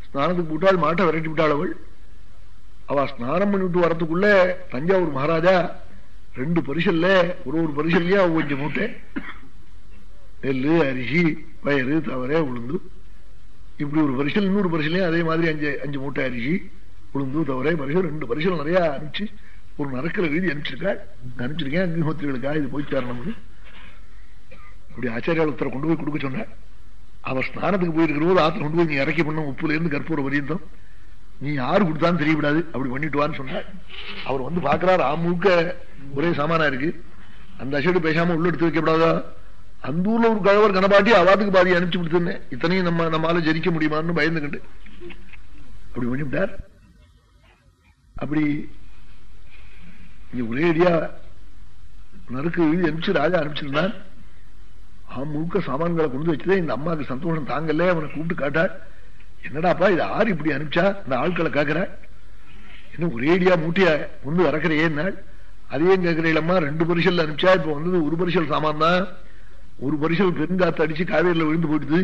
ஸ்நானத்துக்கு போட்டாள் மாட்டை விரட்டி விட்டாள் அவள். அவ ஸ்நானம் பண்ணிவிட்டு வரத்துக்குள்ள தஞ்சாவூர் மகாராஜா ரெண்டு பரிசல்ல ஒரு ஒரு பரிசல்லையா கொஞ்சம் மூட்டை? நெல்லு அரிசி பயிறு தவறே உளுந்து. இப்படி ஒரு பரிசல் இன்னொரு பரிசலையும் அதே மாதிரி அஞ்சு அஞ்சு மூட்டை அரிசி உளுந்து தவறே பரிசல் ரெண்டு பரிசல் நிறைய அனுப்பிச்சு ஒரு நறுக்கிற வீதி அனுப்பிச்சிருக்காள். அனுப்பிச்சிருக்கேன் அக்னிஹோத்திரிகளுக்காக இது போய் சேரணும் அப்படி ஆச்சாரியாளத்தரை கொண்டு போய் கொடுக்க சொன்ன அவர் ஸ்நானத்துக்கு போயிருக்கிற போது ஆத்திர கொண்டு போய் நீ இறக்கி பண்ண உப்புல இருந்து கற்பூர வரியந்தம் நீ யாரு கொடுத்தாலும் தெரியவிடாது. அப்படி பண்ணிட்டு வான்னு சொன்னார். அவர் வந்து பாக்குறாரு ஆமுக்க ஒரே சாமானா இருக்கு. அந்த அசடு பேசாம உள்ள எடுத்து வைக்கப்படாதா? அந்த ஊர்ல ஒரு கழவர் கனபாட்டி அவாத்துக்கு பாதி அனுப்பிச்சு கொடுத்துருந்தேன் இத்தனையும் நம்ம நம்மளால ஜெரிக்க முடியுமான்னு பயந்துகிட்டு. அப்படி பண்ணிவிட்டார். அப்படி இங்க ஒரே அடியா நறுக்கு எழுதி அனுப்பிச்சு ராஜா அனுப்பிச்சிருந்தான் அவன் முழுக்க சாமான்களை கொண்டு வச்சுதான் இந்த அம்மாவுக்கு சந்தோஷம் தாங்கல அவனை கூப்பிட்டு காட்டாள் என்னடாப்பா இது ஆறு இப்படி அனுப்பிச்சா? இந்த ஆட்களை காக்குற. இன்னும் ஒரேடியா மூட்டையா கொண்டு இறக்குறையே நாள் அதையும் கேட்கிறீங்களம்மா ரெண்டு பரிசல் அனுப்பிச்சா இப்ப வந்தது ஒரு பரிசல் சாமான் தான் ஒரு பரிசல் பெருங்காத்து அடிச்சு காவேரியில் விழுந்து போயிடுது.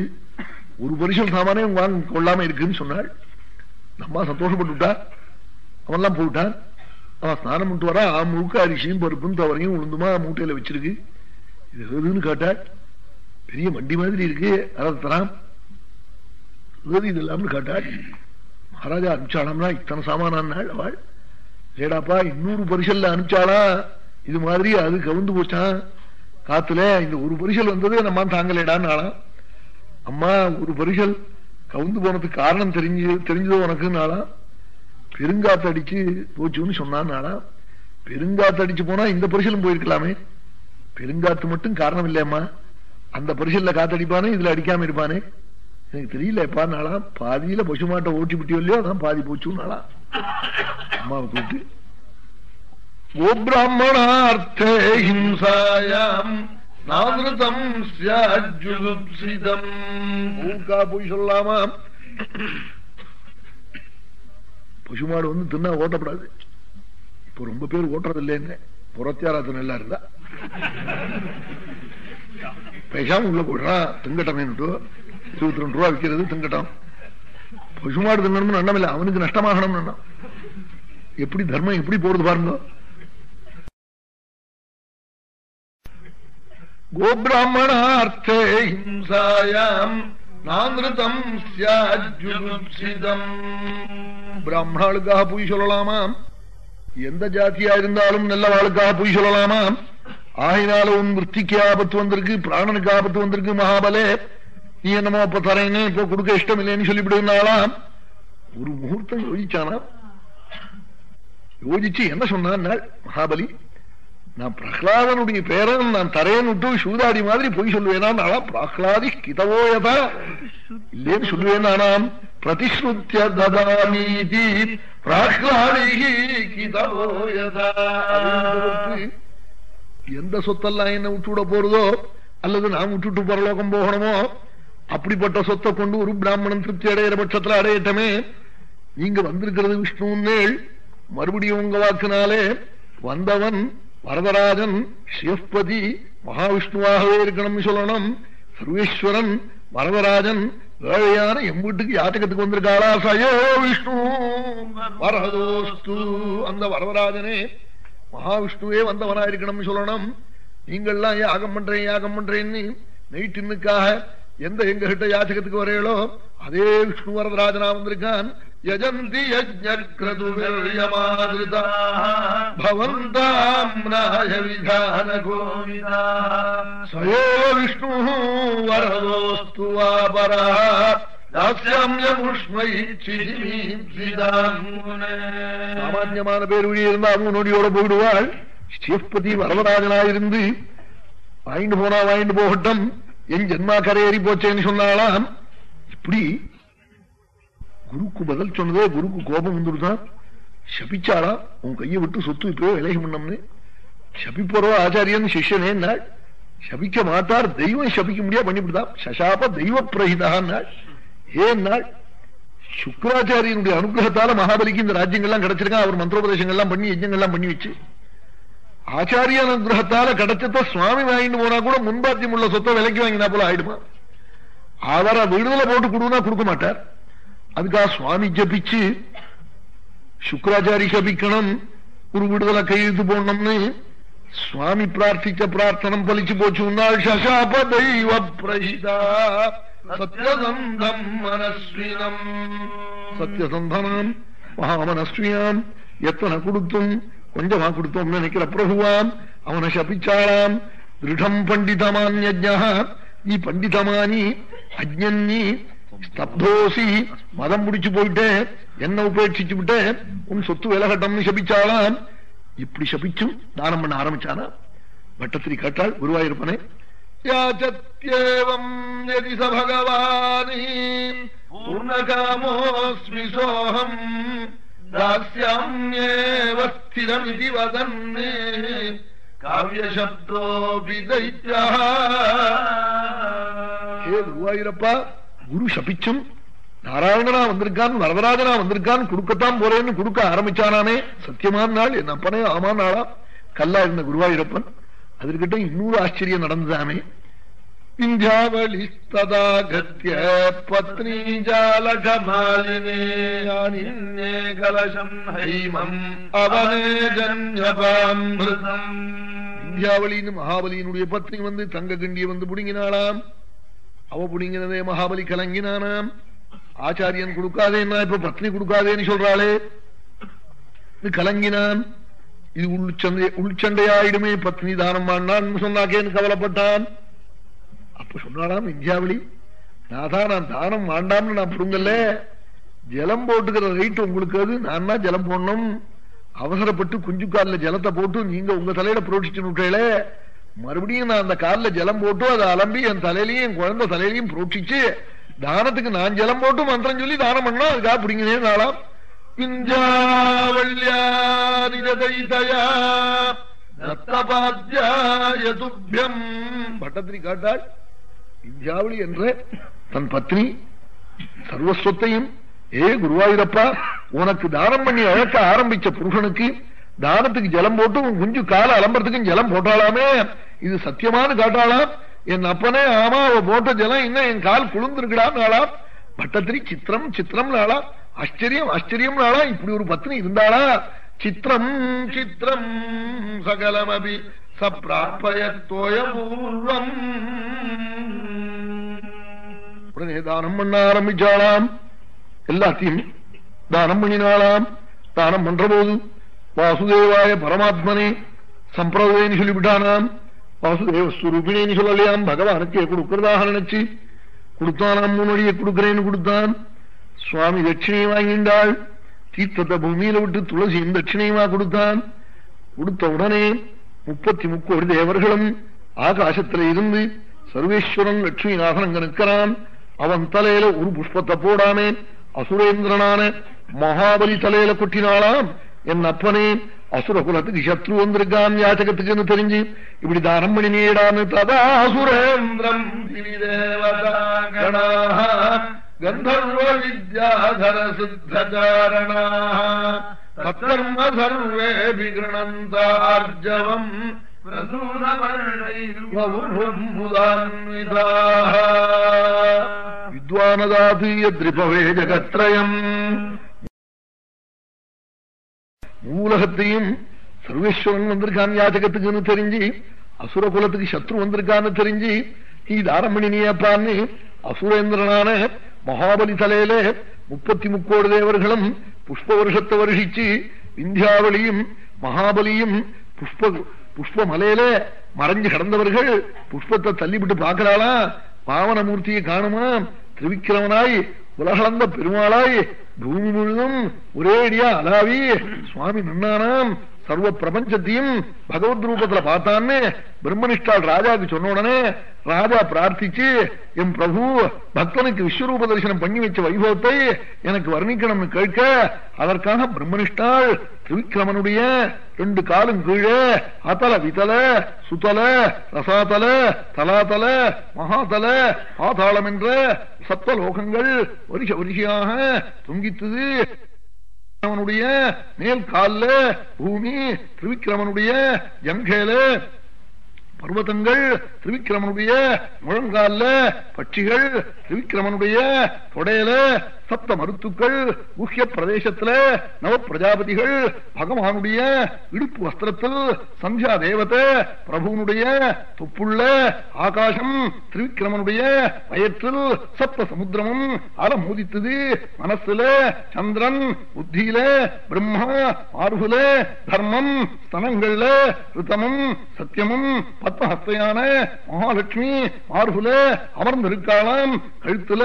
ஒரு பரிசல் சாமானே வாங்க கொள்ளாம இருக்குன்னு சொன்னாள். அம்மா சந்தோஷப்பட்டுட்டா. அவன்லாம் போயிட்டான். அவன் ஸ்நானம் பண்ணிட்டு வரா ஆ முழுக்க அரிசியும் பருப்பும் தவறையும் உளுந்துமா மூட்டையில வச்சிருக்கு. இது எதுன்னு கேட்டாள் பெரிய வண்டி மாதிரி இருக்கு அதை தரான். இது இல்லாமல் காட்டாள் மகாராஜா அனுப்பிச்சாளாம்னா இத்தனை சாமானாள் அவள். ஏடாப்பா இன்னொரு பரிசல்ல அனுப்பிச்சாளா? இது மாதிரி அது கவுந்து போச்சான் காத்துல இந்த ஒரு பரிசல் வந்தது நம்ம தாங்கலேடான்னு ஆளாம் அம்மா ஒரு பரிசல் கவுந்து போனதுக்கு காரணம் தெரிஞ்சு தெரிஞ்சதோ உனக்குன்னு பெருங்காத்து அடிச்சு போச்சுன்னு சொன்னான் பெருங்காத்து அடிச்சு போனா இந்த பரிசலும் போயிருக்கலாமே. பெருங்காத்து மட்டும் காரணம் இல்லையம்மா. அந்த பரிசல்ல காத்தடிப்பானே இதுல அடிக்காம இருப்பானே. எனக்கு தெரியல எப்பா நாளா பாதியில பசுமாட்டை ஓட்டி விட்டியோ இல்லையோ அதான் பாதி போச்சுன்னு நாளா அம்மாவை கூப்பிட்டு
கோபிராமணார்த்தே ஹிம்சாயாம் நாமிருதம் சியாஜுகுப்சிதம்
ஊக்கா போய் சொல்லாமா? பசுமாடு வந்து தின்னா ஓட்டப்படாது. இப்ப ரொம்ப பேர் ஓட்டுறது இல்லைன்னு புறத்தியாராத்தன் எல்லாம் இருந்தா. பேசாம உள்ள போடுறான் திங்கட்டம் இருபத்தி ரெண்டு ரூபா விற்கிறது திங்கட்டம். பசுமாடு திங்கணும்னு எண்ணம் இல்லை. அவனுக்கு நஷ்டமாகணும்னு எண்ணம் எப்படி தர்மம் எப்படி போறது பாருங்க.
கோபிராமணார்த்தே ஹிம்சாயாம் நாந்திருத்தம் சியாஜுகுப்சிதம்
பிராமணாளுக்காக பொய் சொல்லலாமாம்? எந்த ஜாத்தியா இருந்தாலும் நல்லவாளுக்காக பொய் சொல்லலாமாம்? ஆகினால உன் விற்பிக்கு ஆபத்து வந்திருக்கு பிராணனுக்கு ஆபத்து வந்திருக்கு மகாபலே. நீ என்னமோ அப்ப தரேன்னு இப்போ கொடுக்க இஷ்டம் இல்லைன்னு சொல்லிவிடுனாலாம் ஒரு முகூர்த்தம் யோசிச்சானா? யோசிச்சு என்ன சொன்னான் மகாபலி நான் பிரஹ்லாதனுடைய பேரன் நான் தரேன்னு விட்டு சூதாடி மாதிரி பொய் சொல்லுவேனா பிரஹ்லாதி கிதவோயதா இல்லேன்னு சொல்லுவேனானாம் பிரதிஸ்ருத்திய ததாமீதி பிரஹ்லாதி கிதவோயதா எந்த சொத்தெல்லாம் என்ன விட்டு விட போறதோ அல்லது நான் விட்டுட்டு பரலோகம் போகணுமோ அப்படிப்பட்ட சொத்தை கொண்டு ஒரு பிராமணன் திருப்தி அடையிற பட்சத்துல அடையட்டமே. நீங்க வந்திருக்கிறது விஷ்ணுன்னேள் மறுபடியும் உங்க வாக்குனாலே வந்தவன் வரதராஜன் சிவபதி மகாவிஷ்ணுவாகவே இருக்கணும்னு சொல்லணும். சர்வேஸ்வரன் வரதராஜன் ஏழையான எம் வீட்டுக்கு யாத்தகத்துக்கு வந்திருக்காளா? சயோ விஷ்ணு வரதோஸ்து. அந்த வரதராஜனே மகாவிஷ்ணுவே வந்தவனா இருக்கணும்னு சொல்லணும். நீங்கள்லாம் யாகம் பண்றேன் யாகம் பண்றேன்னு நைட்டின்னுக்காக எந்த எங்க கிட்ட யாச்சகத்துக்கு வரையலோ அதே விஷ்ணு வரதராஜனா வந்திருக்கான். யஜந்தி யஜ்ஞக்ரதுவிர்யமாதிருதா சயோ விஷ்ணு வரதோஸ்து வாபரா. சாமான்யமான பேர் வழி இருந்தா அவங்க நொடியோட போயிடுவாள் ஸ்ரீபதி வரதராஜனாயிருந்து வாங்கிட்டு போனா வாங்கிட்டு போகட்டும் என் ஜென்மா கரையேறி போச்சேன்னு சொன்னாலாம். இப்படி குருக்கு பதில் சொன்னதே குருக்கு கோபம் வந்துருதான் சபிச்சாளா? உன் கையை விட்டு சொத்து இப்போ விலகி பண்ணம்னு சபிப்போறோ ஆச்சாரியன் சிஷ்யனே நாள். சபிக்க மாட்டார் தெய்வம் சபிக்க முடியா பண்ணிவிடுதான் சசாப தெய்வ பிரகிதான் ஏன் நாள்? சுக்கராச்சாரியனுடைய அனுகிரகத்தால மகாபலிக்கு இந்த ராஜ்யங்கள்லாம் கிடைச்சிருக்கான் அவர் மந்திரோபதேசங்கள்லாம் பண்ணி யஜ்யங்கள்லாம் பண்ணி வச்சு ஆச்சாரிய அனுகிரகத்தால கிடைச்சத சுவாமி வாங்கிட்டு போனா கூட முன்பாத்தியம் உள்ள சொத்தை விலைக்கு வாங்கினா போல ஆயிடுமா? அவரை விடுதலை போட்டு கொடுனா கொடுக்க மாட்டார். அதுக்காக சுவாமி ஜபிச்சு சுக்கராச்சாரி ஜபிக்கணும் ஒரு விடுதலை கையெழுத்து போடணும்னு சுவாமி பிரார்த்திச்ச பிரார்த்தனம் பலிச்சு போச்சு. சசாப தெய்வ பிரஹிதா சத்யசந்தம் மனஸ்வினம் சத்யசந்தனம் மகாமனஸ்வியாம். எத்தனை கொடுத்தும் கொஞ்சமா கொடுத்தோம் நினைக்கிற பிரபுவாம் அவனை சபிச்சாளாம். திருடம் பண்டிதமான்யா நீ பண்டிதமானி அஜ்ஞி ஸ்தப்தோசி மதம் முடிச்சு போயிட்டே என்ன உபேட்சிச்சு விட்டு உன் சொத்து விலகட்டம்னு சபிச்சாளாம். இப்படி சபிச்சும் தானம் பண்ண ஆரம்பிச்சானா? வட்டத்திரி கேட்டாள் குருவாயிருப்பனே யாச்சத்யேவம் யதி ச பகவானி பூர்ணகாமோஸ்மி சோகம். தாஸ்யாம்யேவ ஸ்திரமிதி வதன்னே.
காவியசப்தோபி தைத்யா
ஏ குருவாயூரப்பா குரு சபிச்சும். நாராயணனா வந்திருக்கான் வரதராஜனா வந்திருக்கான் கொடுக்கத்தான் போறேன்னு கொடுக்க ஆரம்பிச்சானானே. சத்தியமான நாள் என் அப்பனே ஆமா நாளா. கல்லா இருந்த குருவாயூரப்பன் அதற்கிட்ட இன்னொரு ஆச்சரியம் நடந்ததாமே.
விந்தியாவளிஸ்ததாகத்ய பத்னி ஜாலகமாலினே யானின்னே கலசம் ஹைமம் அவனே ஜன்யபாமிருதம்
இந்தியாவளின்னு மகாபலியினுடைய பத்னி வந்து தங்க கிண்டிய வந்து புடுங்கினாளாம் அவ புடுங்கினதே மகாபலி கலங்கினானாம் ஆச்சாரியன் கொடுக்காதேன்னா இப்ப பத்னி கொடுக்காதேன்னு சொல்றாளே இது கலங்கினான் இது உள்சண்டை உள்சண்டையாயிடுமே பத்னி தானம் பண்ணான்னு சொன்னாக்கேன்னு கவலைப்பட்டான் அப்ப சொன்னாலாம் இந்தியாவளி நாதான் நான் தானம் வாண்டாம்னு நான் புடுங்கல்ல ஜலம் போட்டுக்கிற ரைட் உங்களுக்கு அது நான் தான் ஜலம் போடணும். அவசரப்பட்டு குஞ்சு காலில் ஜலத்தை போட்டு நீங்க உங்க தலையில புரோட்சிச்சு விட்டேளே மறுபடியும் நான் அந்த காலில் ஜலம் போட்டு அதை அலம்பி என் தலையிலையும் என் குழந்தை தலையிலையும் புரோட்சிச்சு தானத்துக்கு நான் ஜலம் போட்டு மந்திரம் சொல்லி தானம் பண்ணோம் அதுக்காக பிடிங்கினே நாளாம் பட்டத்திரி காட்டாள். இந்தியாவளி என்ற தன் பத்னி சர்வஸ்வத்தையும் ஏ குருவாயூரப்பா உனக்கு தானம் பண்ணி அழக்க ஆரம்பிச்ச புருஷனுக்கு தானத்துக்கு ஜலம் போட்டு உன் குஞ்சு கால அலம்பரத்துக்கும் ஜலம் போட்டாளாமே. இது சத்தியமானு காட்டாளாம் என் அப்பனே ஆமா அவ போட்ட ஜலம் இன்னும் என் கால் குளிர்ந்திருக்கடான்னு ஆளாம் பட்டத்திரி சித்திரம் சித்திரம் நாளா ஆச்சரியம் ஆச்சரியம் நாளா இப்படி ஒரு பத்னி இருந்தாளா. சித்திரம்
சித்திரம் சகலமபி சப்ராப்பயத்தோயபூர்வம்
உடனே தானம் பண்ண ஆரம்பிச்சாளாம். எல்லாத்தையும் தானம் பண்ணினாளாம். தானம் பண்ற போது வாசுதேவாய பரமாத்மனே சம்பிரதேன்னு சொல்லிவிட்டானாம். வாசுதேவ ஸ்வரூபினேன்னு சொல்லலையாம். பகவானுக்கே கொடுக்கிறதாக நினைச்சு கொடுத்தானாம். முன்னோடியை கொடுக்கிறேன்னு கொடுத்தான். சுவாமி தட்சிணையை வாங்கிண்டாள் தீர்த்தத்தை பூமியில விட்டு துளசியும் தட்சிணையுமா கொடுத்தான். கொடுத்த உடனே முப்பத்தி முக்கோடி தேவர்களும் ஆகாசத்துல இருந்து சர்வேஸ்வரன் லட்சுமிநாதன் அங்க நிற்கிறான். அவன் தலையில ஒரு புஷ்பத்தை போடாமே அசுரேந்திரனான மகாபலி தலையில கொட்டினாளாம். என் அப்பனே அசுர குலத்துக்கு சத்ரு வந்திருக்கான் யாச்சகத்துக்குன்னு தெரிஞ்சு இப்படி தானம் பண்ணினேடான்னு ததா அசுரேந்திரம்
கந்தர்வ வித்யாதர சித்தச்சாரணாः தத்தர்ம சர்வே விகிருணந்தார்ஜவம் பிரசூனவர்ணைர்வபுர்முதான்விதாः
ஜகத்ரயம். மூலகத்தையும் சர்வேஸ்வரன் வந்திருக்கான் யாஜகத்துக்குன்னு தெரிஞ்சு அசுர குலத்துக்கு சத்ரு வந்திருக்கான்னு தெரிஞ்சு நீ தாரம் அசுரேந்திரனான மகாபலி தலையிலே முப்பத்தி முக்கோடு தேவர்களும் புஷ்ப வருஷத்தை வருஷிச்சு விந்தியாவளியும் மகாபலியும் புஷ்ப புஷ்ப மலையில மறைஞ்சு கடந்தவர்கள் புஷ்பத்தை தள்ளிவிட்டு பார்க்கிறாளா? பாவனமூர்த்தியை காணுமா? திருவிக்கிரமனாய் உலகளந்த பெருமாளாய் பூமி முழுதும் ஒரே அடியா அலாவி. சுவாமி நின்னானாம். சர்வ பிரபஞ்சத்தையும் பகவத் ரூபத்துல பார்த்தான்னு பிரம்மனிஷ்டால் ராஜாவுக்கு சொன்ன உடனே ராஜா பிரார்த்திச்சு என் பிரபு பக்தனுக்கு விஸ்வரூப தரிசனம் பண்ணி வச்ச வைபவத்தை எனக்கு வர்ணிக்கணும்னு கேட்க அதற்காக பிரம்மனிஷ்டால் திருவிக்கிரமனுடைய ரெண்டு காலும் கீழே அத்தல விதல சுதல ரசாதல தலாதல மகாதல பாதாளம் என்ற சப்த லோகங்கள் வருஷ வரிசையாக தொங்கித்தது. அவனுடைய மேல் கால்ல பூமி திருவிக்கிரமனுடைய ஜங்கேல பர்வதங்கள் திருவிக்கிரமனுடைய முழங்கால பட்சிகள் திருவிக்கிரமனுடைய தொடையில சப்த மருத்துக்கள் குஹ்ய பிரதேசத்துல நவ பிரஜாபதிகள் பகவானுடைய இடுப்பு வஸ்திரத்தில் சந்தியா தேவத்தை பிரபுனுடைய தொப்புள்ள ஆகாசம் திருவிக்கிரமனுடைய வயற்றில் சப்த சமுத்திரமும் அற மோதித்தது மனசுல சந்திரன் புத்தியில பிரம்மா மார்புல தர்மம் ஸ்தனங்கள்ல ரிதமும் சத்தியமும் பத்மஹஸ்தையான மகாலட்சுமி மார்புல அமர்ந்திருக்காளாம். கழுத்துல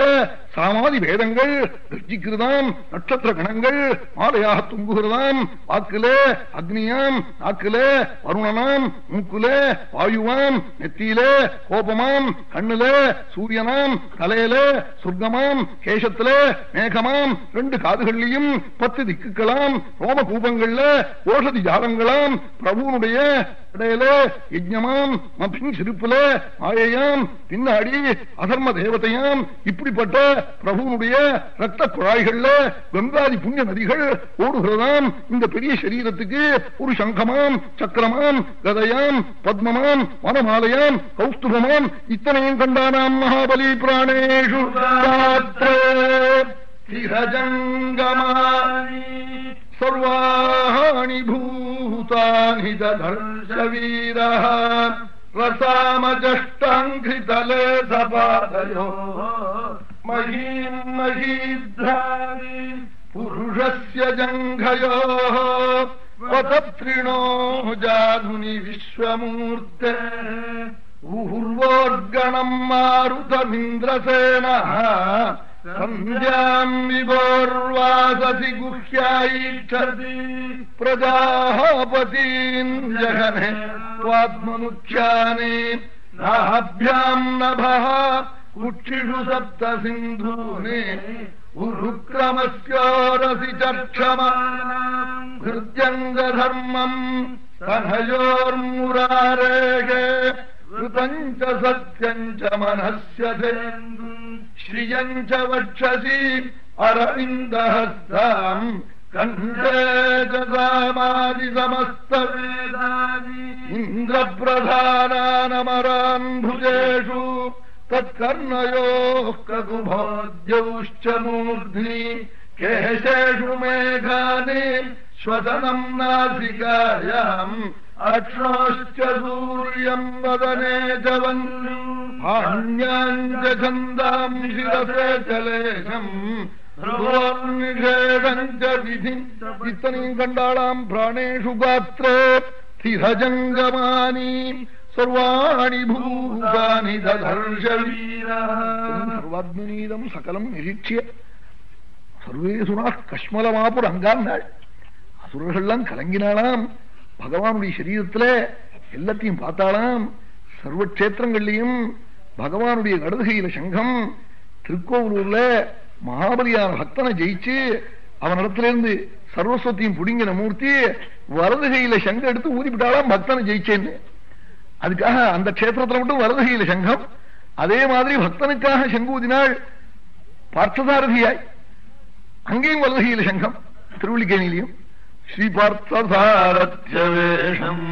சாமாதி வேதங்கள் கர்ஜிக்கிறதாம் நட்சத்திர கணங்கள் மாலையாக துங்குகிறதாம் வாக்கிலே அக்னியாம் நாக்கிலே வருணனாம் மூக்குலே வாயுவாம் நெத்தியிலே கோபமாம் கண்ணிலே சூரியனாம் தலையிலே சொர்க்கமாம் கேசத்திலே மேகமாம் ரெண்டு காதுகள்லையும் பத்து திக்குக்களாம் ரோம கூபங்கள்ல ஓஷதி ஜாலங்களாம் பிரபுனுடைய
இடையில யஜ்ஞமாம் மற்றும் சிரிப்புல மாயையாம் பின்னாடி அதர்ம தேவதையாம் இப்படிப்பட்ட பிரபுனுடைய ரத்த குழாய்கள்ல கங்காதி புண்ணிய நதிகள் ஓடுகிறதாம். இந்த பெரிய சரீரத்துக்கு ஒரு சங்கமாம் சக்கரமாம் கதையாம் பத்மமாம் வனமாலையாம் கௌஸ்துபமாம் இத்தனையும் கண்டானாம் மகாபலி பிராணேஷு. ஜங்கமா सर्वाणि भूतानि दधर्षवीरः रसामजष्टाङ्घ्रितले सपादयो महीम् महीध्राणि पुरुषस्य जङ्घयोः वतत्रिणो जाधुनि विश्वमूर्ते। ऊर्वोर्गणम् मारुतमिन्द्रसेनः सन्ध्याम् विभोर्वाससि गुह्यायीक्षति प्रजापतीन् जगने त्वात्ममुख्यानि नाभ्याम् नभः कुक्षिषु सप्त सिन्धूनि उरुक्रमस्योरसि चक्षमानाम् हृद्यङ्गधर्मम् तनयोर्मुरारेः ऋतम् च सत्यम् च मनस्य श्रियम् च वक्षसि अरविन्दहस्ताम् कण्ठे च सामादिसमस्तवेदानि इन्द्रप्रधानानमरान् भुजेषु तत्कर्णयोः ककुभोद्यौश्च मूर्ध्नि। केशेषु मेघानि श्वसनम् नासिकायाम् അക്ഷാശ്ചൂര്യംവദനേ ജവന്യാഞ്ചന്താം ശിരസേ ചലേശം ഇത്തനെയും കണ്ടാളാം പ്രാണേഷു ഗാത്രേ സ്ഥിരജംഗമാനീ സർവാണി ഭൂതാനി സർവാഗ്നിനീതം സകലം നിരീക്ഷ്യ സർവേസുനാ കശ്മലമാപുരങ്കാന്നാൾ അസുരകളെല്ലാം കലങ്കിനാളാം பகவானுடைய சரீரத்துல எல்லாத்தையும் பார்த்தாலாம். சர்வ கஷேத்திரங்கள்லையும் பகவானுடைய இடதுகையில சங்கம் திருக்கோவலூர்ல மகாபலியான பக்தனை ஜெயிச்சு அவன் இடத்துல இருந்து சர்வஸ்வத்தையும் புடிங்கின மூர்த்தி வரதுகையில சங்கம் எடுத்து ஊதிவிட்டாலாம் பக்தனை ஜெயிச்சேன்னு. அதுக்காக அந்த கஷேத்திரத்துல மட்டும் வரதுகையில சங்கம் அதே மாதிரி பக்தனுக்காக சங்கூதினாள் பார்த்தசாரதியாய். அங்கேயும் வரதுகையில சங்கம் திருவள்ளிக்கேணிலையும் क्षिपर्तसारथ्यवेषम्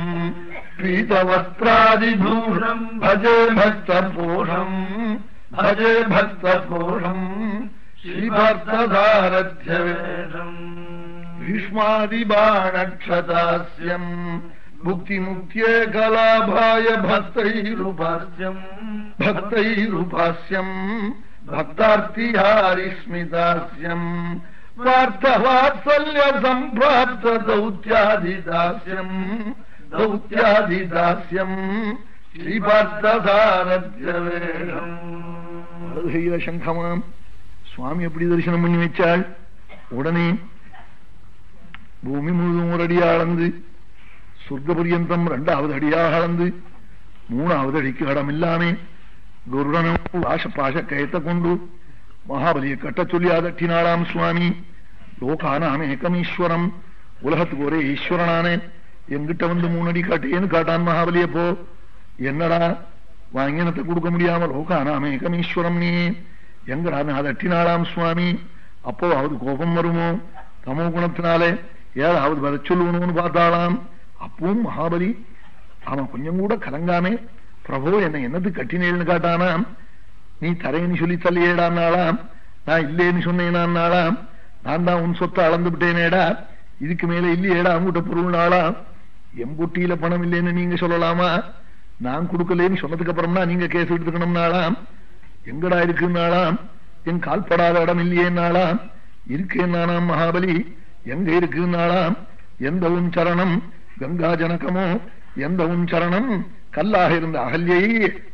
पीतवस्त्रादिभूषम् भजे भक्तपोषम् भजे भक्तपोषम् श्रीभर्तसारथ्यवेषम् भीष्मादिबाणक्षतास्यम् मुक्तिमुक्त्ये कलाभाय भक्तैरुपास्यम् भक्तैरुपास्यम् भक्तार्तिहारिस्मितास्यम् பார்த்தவாత్సల్య సంప్రాప్త దౌత్యాధిదాస్యం దౌత్యాధిదాస్యం ஸ்ரீபார்த்ததாரத்யவேடம் அழகையில சங்கமாம் சுவாமி எப்படி தரிசனம் பண்ணி வச்சாள்? உடனே பூமி முழுதும் ஒரு அடியா அளந்து சொர்க்க பரியந்தம் ரெண்டாவது அடியாக அளந்து மூணாவது அடிக்கு இடமில்லாமே குருடனும் பாச பாச கயத்தை கொண்டு மகாபலியை கட்ட சொல்லி அதட்டினாளாம் சுவாமி. லோகானாம் ஏகமீஸ்வரம் உலகத்துக்கு ஒரே ஈஸ்வரனானே. எங்கிட்ட வந்து மூணடி காட்டேன்னு காட்டான் மகாபலிய போ. என்னடா? வாங்கினத்தை கொடுக்க முடியாம லோகானாம் ஏகமீஸ்வரம் நீ. எங்கடா நான் அதட்டினாளாம் சுவாமி? அப்போ அவது கோபம் வருமோ? தமோ குணத்தினாலே ஏதாவது வர சொல்லணும்னு பார்த்தாளாம். அப்பவும் மகாபலி அவன் கொஞ்சம் கூட கலங்காமே பிரபு என்ன என்னது கட்டினேன்னு காட்டானாம்? நீ தரையன்னு சொல்லி தள்ளியேடான்னாளாம்? நான் இல்லேன்னு சொன்னேனான்னாளாம்? நான் தான் உன் சொத்தை அளந்து விட்டேனேடா இதுக்கு மேல இல்லையேடா அவங்ககிட்ட பொருள்னாளாம் எம்பொட்டியில பணம் இல்லைன்னு நீங்க சொல்லலாமா? நான் கொடுக்கலன்னு சொன்னதுக்கு அப்புறம்னா நீங்க கேஸ் எடுத்துக்கணும்னாலாம் எங்கடா இருக்குன்னாலாம் என் கால்படாத இடம் இல்லையேன்னாளாம் இருக்கேன்னானாம் மகாபலி? எங்க இருக்குன்னாளாம் எந்த உன் சரணம் கங்கா ஜனகமோ? எந்த உன் சரணம் கல்லாக இருந்த அகல்யை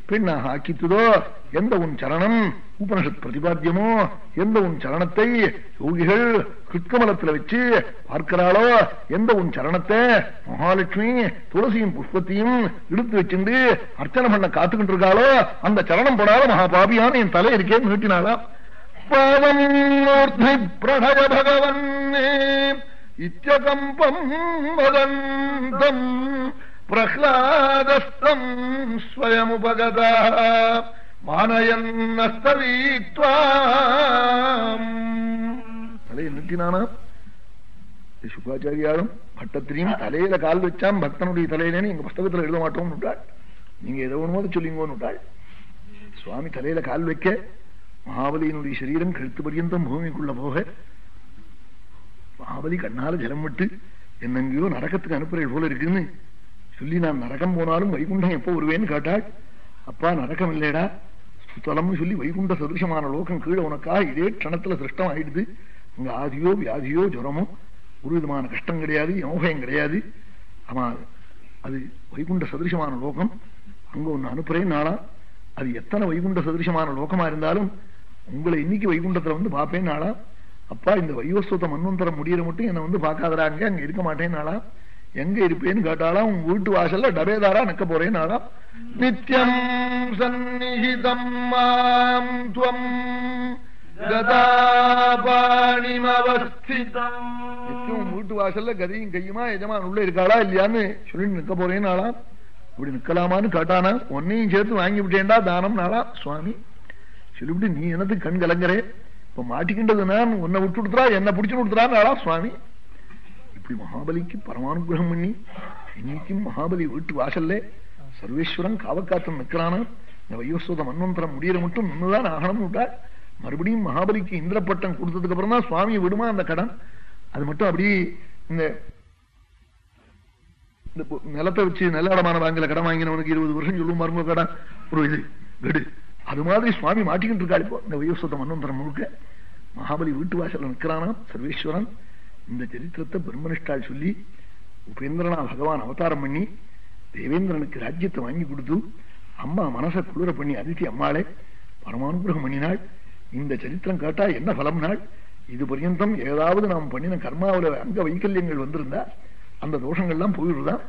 பெண்ணாக ஆக்கித்துதோ? எந்த உன் சரணம் உபனிஷத் பிரதிபாத்தியமோ? எந்த உன் சரணத்தை யோகிகள் கிருத்கமலத்துல வச்சு பார்க்கிறாளோ? எந்த உன் சரணத்தை மகாலட்சுமி துளசியும் புஷ்பத்தையும் இழுத்து வச்சிருந்து அர்ச்சனை பண்ண காத்துக்கிட்டு இருக்காளோ அந்த சரணம் போடாத மகாபாபியான என் தலை இருக்கேன்னு நீட்டினாளா? பாவம் பிரணய பகவன். இத்தியகம்பம் வதந்தம்
பிரஹ்லாதஸ்தம் ஸ்வயமுபகதா. மானயன்னஸ்தவீத்வாம் தலையை நிறுத்தினானா சுகாச்சாரியாலும் பட்டத்திலையும் தலையில கால் வச்சாம் பக்தனுடைய தலையிலேன்னு எங்க புஸ்தகத்துல எழுத மாட்டோம்னு விட்டாள் நீங்க எதோ ஒண்ணுமோது சொல்லிங்கோன்னு விட்டாள் சுவாமி தலையில கால் வைக்க மகாபலியினுடைய சரீரம் கழுத்து பரியந்தம் பூமிக்குள்ள போக மகாபலி கண்ணால ஜலம் விட்டு என்னங்கயோ நரகத்துக்கு அனுப்புறேன் போல இருக்குன்னு சொல்லி நான் நரகம் போனாலும் வைகுண்டம் எப்போ வருவேன்னு கேட்டாள். அப்பா நரகம் இல்லைடா. சுத்தலம்னு சொல்லி வைகுண்ட சதிருஷமான லோகம் கீழே உனக்காக இதே க்ஷணத்துல சிருஷ்டம் ஆயிடுது அங்க ஆதியோ வியாதியோ ஜுரமோ ஒரு விதமான கஷ்டம் கிடையாது யோகம் கிடையாது. ஆமா அது வைகுண்ட சதிருஷமான லோகம். அங்க ஒண்ணு அனுப்புறேன் நாளா. அது எத்தனை வைகுண்ட சதிருஷமான லோகமா இருந்தாலும் உங்களை இன்னைக்கு வைகுண்டத்துல வந்து பார்ப்பேன் நாளா. அப்பா இந்த வைவஸ்வத்த மன்வந்தரம் முடியற மட்டும் என்ன வந்து பார்க்காதராங்க அங்க இருக்க மாட்டேன் நாளா. எங்க இருப்பேன்னு கேட்டாலும் உன் வீட்டு வாசல்ல டபேதாரா நிக்க போறேன்னு நாளா நித்யம் சந்நிஹிதம் மாம் துவம் நித்தியம் வீட்டு வாசல்ல கதையும் கையுமா எஜமான் உள்ள இருக்காளா இல்லையான்னு சொல்லி நிக்க போறேன்னு ஆளா இப்படி நிக்கலாமான்னு கேட்டானா உன்னையும் சேர்த்து வாங்கி விட்டேன்டா தானம் நாளா சுவாமி சொல்லிவிட்டு நீ என்னத்துக்கு கண் கலங்குறே? இப்ப மாட்டிக்கின்றது நான் உன்னை விட்டு கொடுத்துறா என்ன பிடிச்சு கொடுத்துறான்னு நாளா சுவாமி. இப்படி மகாபலிக்கு பரமானுகிரகம் பண்ணி இன்னைக்கும் மகாபலி வீட்டு வாசல்ல சர்வேஸ்வரன் காவக்காத்தம் நிற்கிறானா? இந்த வைவஸ்வத மன்வந்தரம் முடியற மட்டும் நின்றுதான் ஆகணும் விட்டாள் மறுபடியும் மகாபலிக்கு இந்திரப்பட்டம் கொடுத்ததுக்கு அப்புறம் தான் சுவாமி விடுமா அந்த கடன்? அது மட்டும் அப்படி இந்த நிலத்தை வச்சு நல்ல இடமான பேங்க்ல கடன் வாங்கினவனுக்கு இருபது வருஷம் சொல்லும் மருமக கடன். ஒரு இது கெடு. அது மாதிரி சுவாமி மாட்டிக்கிட்டு இருக்காள் இப்போ இந்த வைவஸ்வத மன்வந்தரம் முழுக்க. மகாபலி வீட்டு வாசல்ல நிற்கிறானா? சர்வேஸ்வரன் இந்த சரித்திரத்தை பிரம்மனிஷ்டால் சொல்லி உபேந்திரனா பகவான் அவதாரம் பண்ணி தேவேந்திரனுக்கு ராஜ்யத்தை வாங்கி கொடுத்து அம்மா மனசை குளிர பண்ணி அதித்தி அம்மாளே பரமானுகிரகம் பண்ணினாள். இந்த சரித்திரம் கேட்டா என்ன பலம் நாள் இது பர்யந்தம் ஏதாவது நாம் பண்ணின கர்மாவில அங்க வைக்கல்யங்கள் வந்திருந்தா அந்த தோஷங்கள்லாம் போயிடுதான்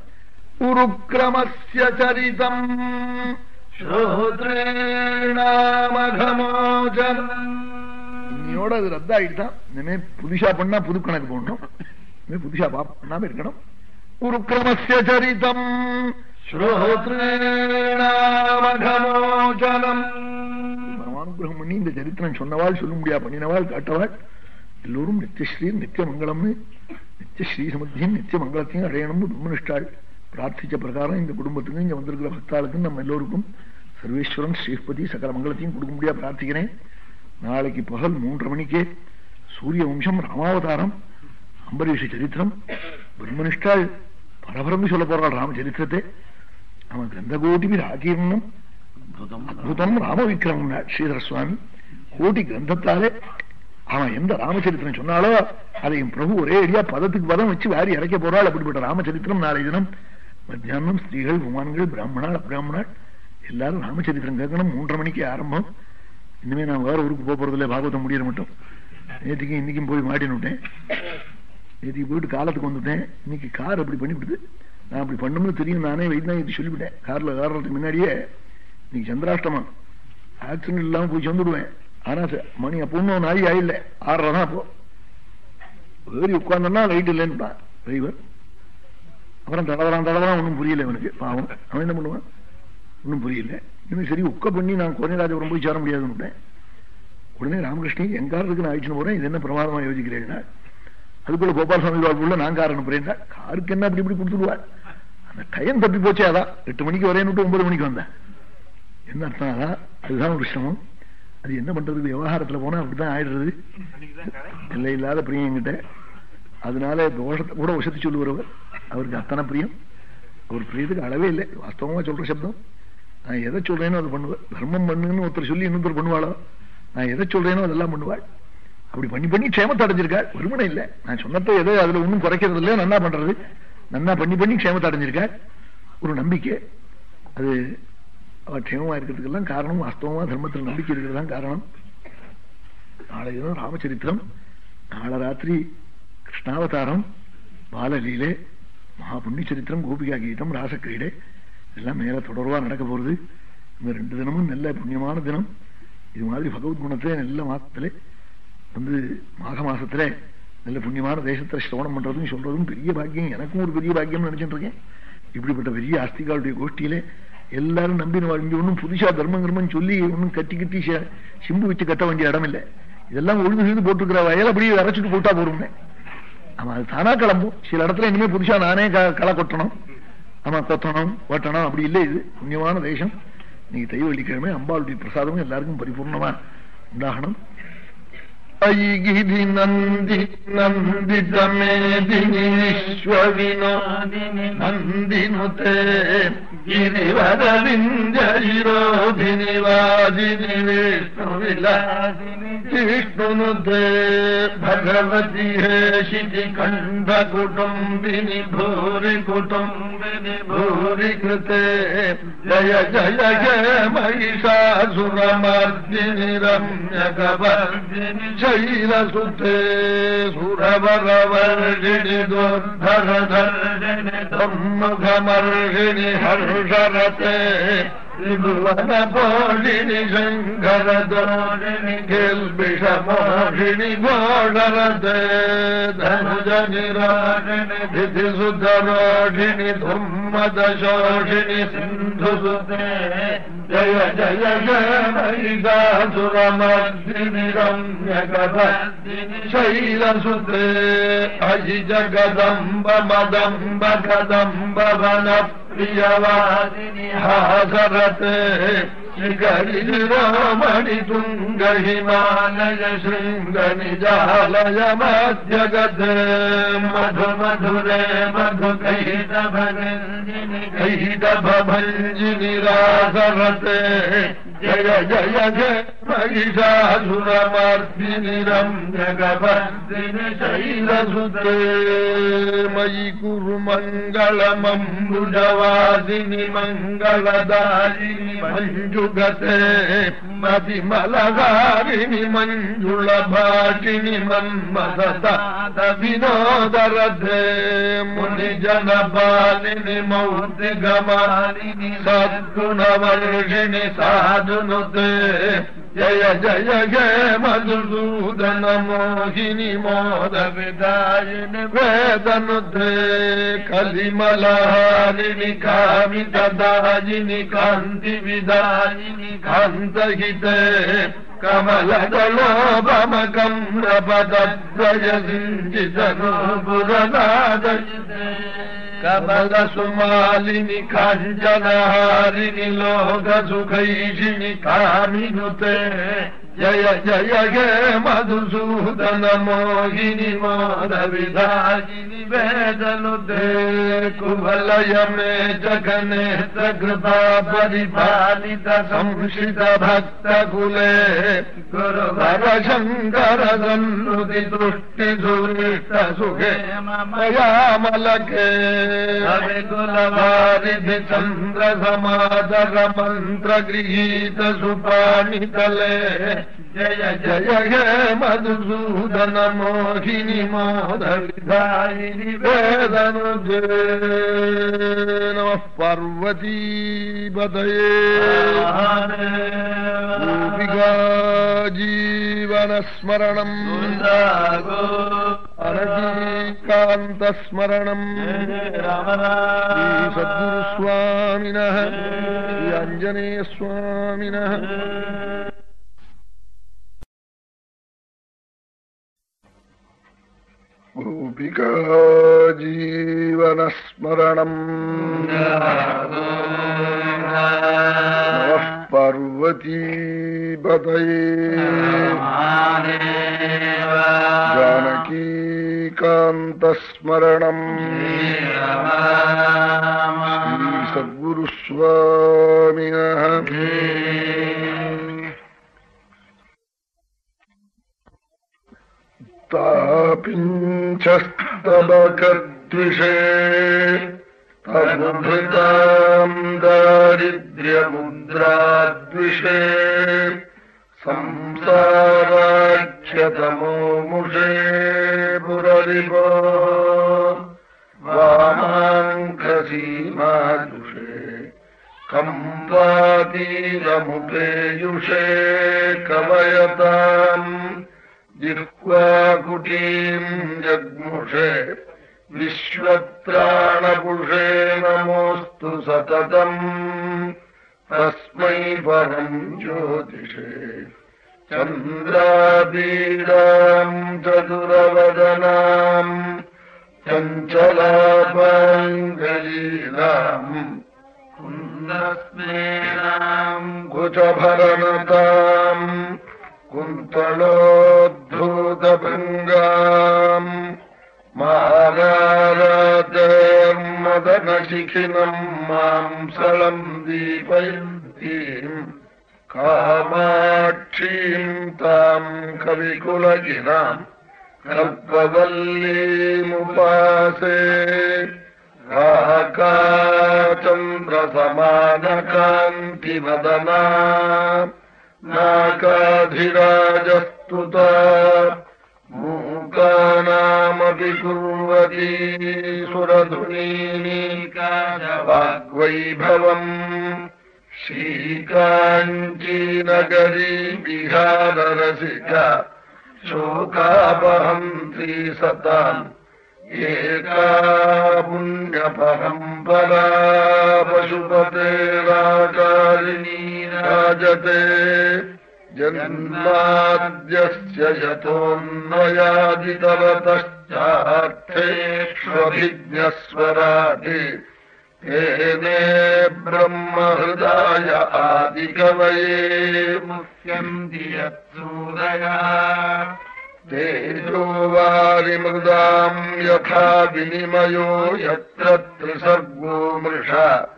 உருக்கிரமஸ்ய சரிதம் ஸ்ரோத்ரேணாமகமோஜனம் என்னோட அது ரத்தாயிட்டுதான் இனிமே புதுசா பண்ணா புது கணக்கு போடணும். இனிமே புதுசா பண்ணாம இருக்கணும். உருக்கிரமஸ்ய சரிதம் பரமானுகிரகம் பண்ணி இந்த சரித்திரம் சொன்னவாள் சொல்ல முடியா பண்ணினவாள் காட்டவாள். எல்லோரும் நித்தியஸ்ரீ நித்திய மங்களம்னு நித்தியஸ்ரீ சமத்தியும் நித்திய மங்களத்தையும் அடையணும்னு பிரம்மனிஷ்டாள். பிரார்த்திச்ச பிரகாரம் இந்த குடும்பத்துக்கும் இங்க வந்திருக்கிற பக்தாளுக்கும் நம்ம எல்லோருக்கும் சர்வேஸ்வரன் ஸ்ரீபதி சகல மங்களத்தையும் கொடுக்க முடியா பிரார்த்திக்கிறேன். நாளைக்கு பகல் மூன்றரை மணிக்கே சூரிய வம்சம் ராமாவதாரம் அம்பரீஷ சரித்திரம் பிரம்மனிஷ்டாள் பரபரந்து சொல்ல போறாள் ராம சரித்திரத்தை அவன் கிரந்தகோட்டி ராகீர்ணம் அற்புதம் ராமவிக்ரமம் ஸ்ரீதர சுவாமி கோட்டி கிரந்தத்தாலே அவன் எந்த ராமச்சரித்திரம் சொன்னாலோ அதையும் பிரபு ஒரே அடியா பதத்துக்கு பதம் வச்சு வாரி இறக்க போறாள். அப்படிப்பட்ட ராமச்சரித்திரம் நாளை தினம் மத்தியானம் ஸ்திரீகள் குமான்கள் பிராமணாள் அப்ராமணாள் எல்லாரும் ராமச்சரித்திரம் கேட்கணும். மூன்றரை மணிக்கு ஆரம்பம். இனிமே நான் வேற ஊருக்கு போக போறதில்ல பாகவதம் முடியற மட்டும். நேற்றுக்கு இன்னைக்கும் போய் மாட்டின்னு விட்டேன். நேற்றுக்கு போயிட்டு காலத்துக்கு வந்துட்டேன். இன்னைக்கு கார் அப்படி பண்ணிவிடுது நான் அப்படி பண்ணணும்னு தெரியும் நானே வைத்தான் இது சொல்லிவிட்டேன். கார்ல ஏறதுக்கு முன்னாடியே இன்னைக்கு சந்திராஷ்டமம். ஆக்சிடென்ட் இல்லாம போய் சேர்ந்துடுவேன் ஆனா ச- மணி அப்போ ஒன்னும் நாய் ஆயில்ல. ஆறரை தான் அப்போ. ஏறி உட்கார்ந்தோம்னா லைட் இல்லைன்னு டிரைவர் அப்புறம் தடவரான் தடவரான் ஒன்றும் புரியல இவனுக்கு. பாவம். அவன் என்ன பண்ணுவான்? ஒன்றும் புரியல. இன்னும் சரி உக்க பண்ணி நான் குறைராஜபுரம் போய் சேர முடியாதுன்னு விட்டேன். உடனே ராமகிருஷ்ணன் என் காரத்துக்கு நான் ஆயிடுச்சுன்னு போறேன்? இது என்ன பிரமாதமா யோசிக்கிறேன்னா அதுக்குள்ள கோபாலசாமி வாழ்வுள்ள நான் கார் அனுப்புறேன் காருக்கு என்ன அப்படி இப்படி கொடுத்துடுவாள் அந்த டைம் தப்பி போச்சே அதான். எட்டு மணிக்கு வரேன்னு ஒன்பது மணிக்கு வந்தேன். என்ன அர்த்தம் அதான்? அதுதான் ஒரு சிரமம். அது என்ன பண்றது? விவகாரத்துல போனா அப்படிதான் ஆயிடுறது. இல்லை இல்லாத பிரியம் என்கிட்ட. அதனால தோஷத்தை கூட உசத்தி சொல்லுவார் அவருக்கு அத்தனை பிரியம். அவர் பிரியத்துக்கு அளவே இல்லை. வாஸ்தவமா சொல்ற சப்தம். நான் எதை சொல்றேனோ அதை பண்ணுவேன் தர்மம் பண்ணுன்னு ஒருத்தர் சொல்லி இன்னொருத்தர் பண்ணுவாளோ? நான் எதை சொல்றேனோ அதெல்லாம் பண்ணுவாள். அப்படி பண்ணி பண்ணி க்ஷேமத்தை அடைஞ்சிருக்காள். வருமனை இல்லை. நான் சொன்னதை எதோ அதுல ஒன்றும் குறைக்கிறது இல்லை நன்னா பண்றது. நன்னா பண்ணி பண்ணி க்ஷேமத்தை அடைஞ்சிருக்காள். ஒரு நம்பிக்கை. அது அவ க்ஷேமமா இருக்கிறதுக்கெல்லாம் காரணம் வாஸ்தவமா தர்மத்தில் நம்பிக்கை இருக்கிறது தான் காரணம். நாளை தினம் ராமச்சரித்திரம். நாளை ராத்திரி கிருஷ்ணாவதாரம் பாலலீலே மகா புண்ணிய சரித்திரம் கோபிகா கீதம் ராசக்கிரீடை எல்லாம் மேல தொடர்வா நடக்க போறது. இந்த ரெண்டு தினமும் நல்ல புண்ணியமான தினம். இது மாதிரி பகவத் குணத்தை நல்ல மாசத்துல வந்து மாக மாசத்துல நல்ல புண்ணியமான தேசத்துல சிரவணம் பண்றதும் சொல்றதும் பெரிய பாக்கியம். எனக்கும் ஒரு பெரிய பாக்கியம் நினைச்சிட்டு இருக்கேன். இப்படிப்பட்ட பெரிய ஆஸ்திகாவுடைய கோஷ்டியில எல்லாரும் நம்பின வாழ்ந்து ஒன்றும் புதுசா தர்மம் கர்மம் சொல்லி ஒன்றும் கட்டி கட்டி சிம்பு வச்சு கட்ட வேண்டிய இடம் இல்லை. இதெல்லாம் ஒழுங்கு செய்து போட்டுருக்கிற வயல் அப்படியே அரைச்சிட்டு போட்டா போறோம்னே அவன் அது தானா கிளம்பும். சில இடத்துல இனிமே புதுசா நானே களை கொட்டணும். ஆமா கொத்தணும் ஓட்டணும் அப்படி இல்லை இது. புண்ணியமான தேசம். நீங்க தை வெள்ளிக்கிழமை அம்பாளுடைய பிரசாதமும் எல்லாருக்கும் பரிபூர்ணமா. உண்டாகணும்.
ഐഗിരി നന്ദി നന്ദിതമേദിനി വിശ്വവിനോദിനി നന്ദിനുതേ ഗിരിവരവിന്ദ്യരോധിനി വാജിനി വിഷ്ണുവിലാസിനി വിഷ്ണുനുതേ ഭഗവതി ഹേ ശിതി കണ്ഠ കുടുംബിനി ഭൂരി കുടുംബിനി ഭൂരി കൃതേ ജയ ജയ ജയ മഹിഷാസുരമർദിനി രമ്യകവർദിനി ಕೈಲ ಸುತ್ತೇ ಸುರವರವರ್ಷಿಣಿ ದುರ್ಧರ ಧರ್ಷಿಣಿ துர்தரதர்ஷிணி தம்மகமர்ஷிணி ஹர்ஷரத்தே ോഷിണി ശങ്കരദോഷിണി കേൾവിഷമോഷിണി ഗോഡരത് ധനുജനിരോഷിണി ധിതിസുതരോഷിണി ധുമ്മദശോഷിണി സിന്ധുസുതേ ജയ ജയ ജയമൈകാസുരമദ്രിണി രമ്യകപദ്രിണി ശൈലസുതേ അജി ജഗദംബ മദംബ കദംബ വനപ്രിയവാദിനി ഹാസര धितिसुधरोषिणि धुम्मदशोषिणि सिन्धुसुते जय जय जय महिषासुरमर्दिनि रम्यकवर्दिनि शैलसुते अजि जगदम्ब मदम्ब कदम्ब वन प्रियवादिनि हासरते श्रीगरिरोमणि तुङ्ग हिमालय शृङ्ग निजालय मध्यगते मधु मधुरे मधु कैटभञ्जिनि कैटभञ्जिनि रासरते जय जय जय महिषासुरमर्दिनि रम्यगवर्दिनि शैलसुते मयि कुरु मङ्गलमम्बुजवादिनि मङ्गलदायिनि मञ्जुगते मतिमलहारिणि मञ्जुलभाषिणि मन्मथतात జయ జయ జయ మధుసూదన మోహిని మోద విదాయిని వేదనుద్రే కలిమలహారిణి కామిత దాయిని కాంతి విదాయిని కాంతహితే కమలదలోపమకం రపదద్వయ సింజితనో పురదాదయితే कबद सुमालिनि खञ्जनहारिणि लोहसुखैषिणि कामिनुते। जय जय जय मधुसूदन मोहिनि मोदविधायिनि वेदनुते कुवलय मे जगने कृपा परिपालित संशित भक्तकुले गुरुवर शङ्कर सन्नुति तुष्टि सुविष्ट सुखे मयामलके। कुलवारिधि चन्द्र समादर मन्त्र गृहीत जय जय हे मधुसूदन मोहिनि मोदविधायिनि वेदनुजे नमः पार्वतीपदये गोपिका जीवनस्मरणम्। अरजीकान्तस्मरणम् श्रीसद्गुरुस्वामिनः। श्री आञ्जनेयस्वामिनः। गोपिका जीवनस्मरणम् नः पार्वती बदये जानकीकान्तस्मरणम् सद्गुस्वामी तापिञ्चस्तबकद्विषे तनुभृताम् दारिद्र्यमुद्राद्विषे संसाराख्यतमो मुषे पुररिवो वामाङ्कसीमादुषे कम्पातीरमुपेयुषे कवयताम् जिह्वाकुटीम् जग्मुषे विश्वत्राणपुषे नमोऽस्तु सततम् तस्मै परम् ज्योतिषे चन्द्राबीडाम् चतुरवदनाम् चञ्चलापाङ्गलीलाम् कुन्दस्मेनाम् कुचभरणताम् कुन्तलोद्धूतभृङ्गाम् मारारातेर्मदनशिखिनम् मांसलम् दीपयन्तीम् कामाक्षीम् ताम् कविकुलगिनाम् कल्पवल्लीमुपासे राकाचन्द्रसमानकान्तिवदना नाकाधिराजस्तुता मूकानामपि कुर्वती सुरधुनीकाशवाग्वैभवम् श्रीकाञ्चीनगरी विहाररसिका शोकापहन्त्री सताम् एका पुण्यपरम्परा पशुपतेराकारिणी राजते जन्माद्यस्य यतोऽन्वयादितरतश्चार्थेष्वभिज्ञस्वराटे तेने ब्रह्महृदाय आदिकवये। मुख्यम् दियत्सूदया। तेजो वारिमृदाम् यथा विनिमयो यत्र त्रिसर्गो मृषा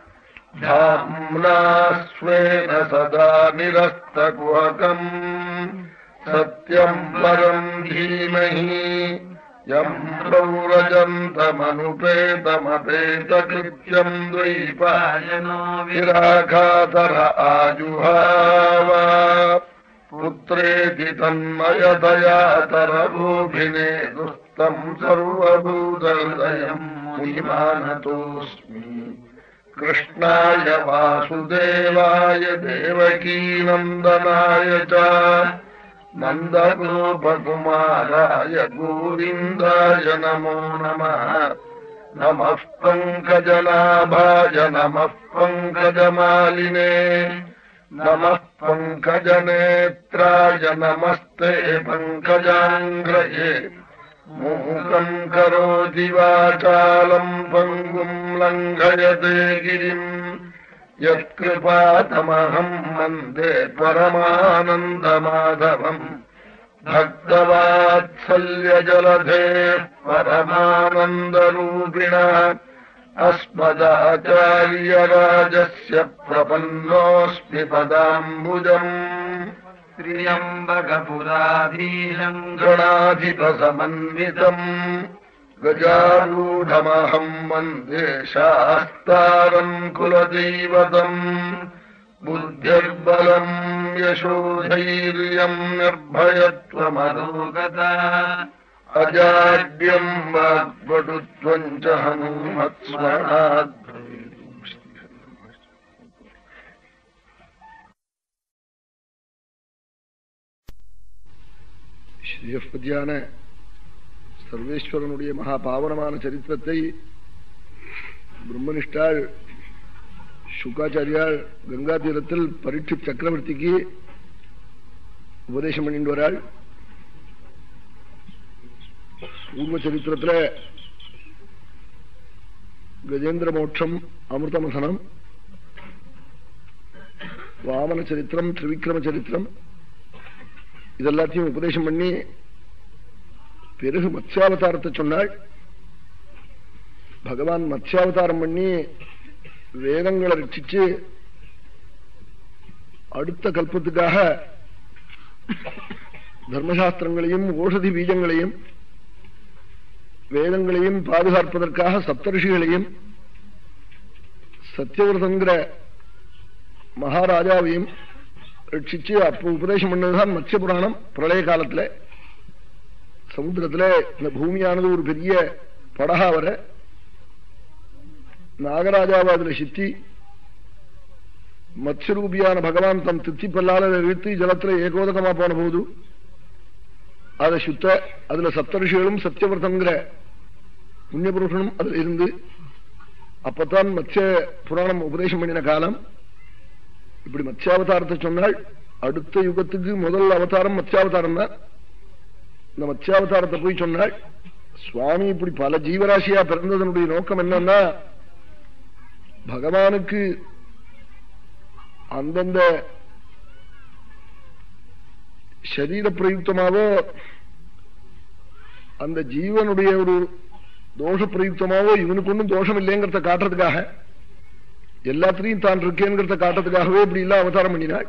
धाम्ना स्वेन सदा निरस्तकुहकम् सत्यम् परम् धीमहि यम् प्रौरजन्तमनुपेतमपेतकृत्यम् द्वैपायनो विराघातर आजुहावा। पुत्रेति तन्मयदयातरभूभिने दुस्तम् सर्वभूतहृदयम् मुनिमानतोऽस्मि। कृष्णाय वासुदेवाय देवकीनन्दनाय च नन्दगोपकुमाराय गोविन्दाय नमो नमः। नमः पङ्कजनाभाय नमः पङ्कजमालिने। नमः पङ्कजनेत्राय नमस्ते पङ्कजाङ्ग्रये मूकम् करोति वाचालम् पङ्गुम् लङ्घयते गिरिम् यत्कृपातमहम् वन्दे परमानन्दमाधवम् भक्तवात्सल्यजलधेः परमानन्दरूपिणः। अस्मदाचार्यराजस्य प्रपन्नोऽस्मि पदाम्बुजम्
त्र्यम्बकपुराधीशम्
गणाधिपसमन्वितम् गजारूढमहम् वन्दे शास्तारम् कुलदैवतम् बुद्धिर्बलम् यशोधैर्यम् निर्भयत्वमरोगता अजाड्यम् वाग्वटुत्वम् च हनुमत्स्मरात् ஸ்ரீயஸ்பதியான சர்வேஸ்வரனுடைய மகா பாவனமான சரித்திரத்தை பிரம்மனிஷ்டாள் சுக்காச்சாரியால் கங்கா தீரத்தில் பரீட்சு சக்கரவர்த்திக்கு உபதேசம் பண்ணிட்டு வராள் பூர்வ சரித்திரத்தில் கஜேந்திர மோட்சம் அமிர்தமசனம் வாமன சரித்திரம் திரிவிக்ரம சரித்திரம் இதெல்லாத்தையும் உபதேசம் பண்ணி பிறகு மத்ஸ்யாவதாரத்தை சொன்னாள். பகவான் மத்ஸ்யாவதாரம் பண்ணி வேதங்களை ரட்சிச்சு அடுத்த கல்பத்துக்காக தர்மசாஸ்திரங்களையும் ஓஷதி பீஜங்களையும் வேதங்களையும் பாதுகாப்பதற்காக சப்தரிஷிகளையும் சத்தியவிரதங்கிற மகாராஜாவையும் ரட்சிச்சு அப்ப உபதேசம் பண்ணதுதான் மத்ய புராணம் பிரளய காலத்துல. சமுத்திரத்துல இந்த பூமியானது ஒரு பெரிய படகா வர நாகராஜாவை அதுல சித்தி மத்ஸ்யரூபியான பகவான் தம் தித்திப்பல்லால இழுத்து ஜலத்துல ஏகோதகமா போன போது அதை சுத்த அதுல சப்தரிஷிகளும் சத்தியவிரதங்கிற
புண்ணிய புருஷனும் அதுல இருந்து அப்பத்தான் மத்ய புராணம் உபதேசம் பண்ணின காலம். இப்படி மத்யாவதாரத்தை சொன்னால் அடுத்த யுகத்துக்கு முதல் அவதாரம் மத்யாவதாரம் தான். இந்த மத்யாவதாரத்தை போய் சொன்னால் சுவாமி இப்படி பல ஜீவராசியா பிறந்ததனுடைய நோக்கம் என்னன்னா பகவானுக்கு அந்தந்த சரீர பிரயுக்தமாவோ அந்த ஜீவனுடைய ஒரு தோஷ பிரயுக்தமாவோ இவனுக்கு ஒன்றும் தோஷம் இல்லைங்கிறத காட்டுறதுக்காக எல்லாத்திலையும் தான் இருக்கேங்கிறத காட்டத்துக்காகவே இப்படி இல்ல அவதாரம் பண்ணினாள்.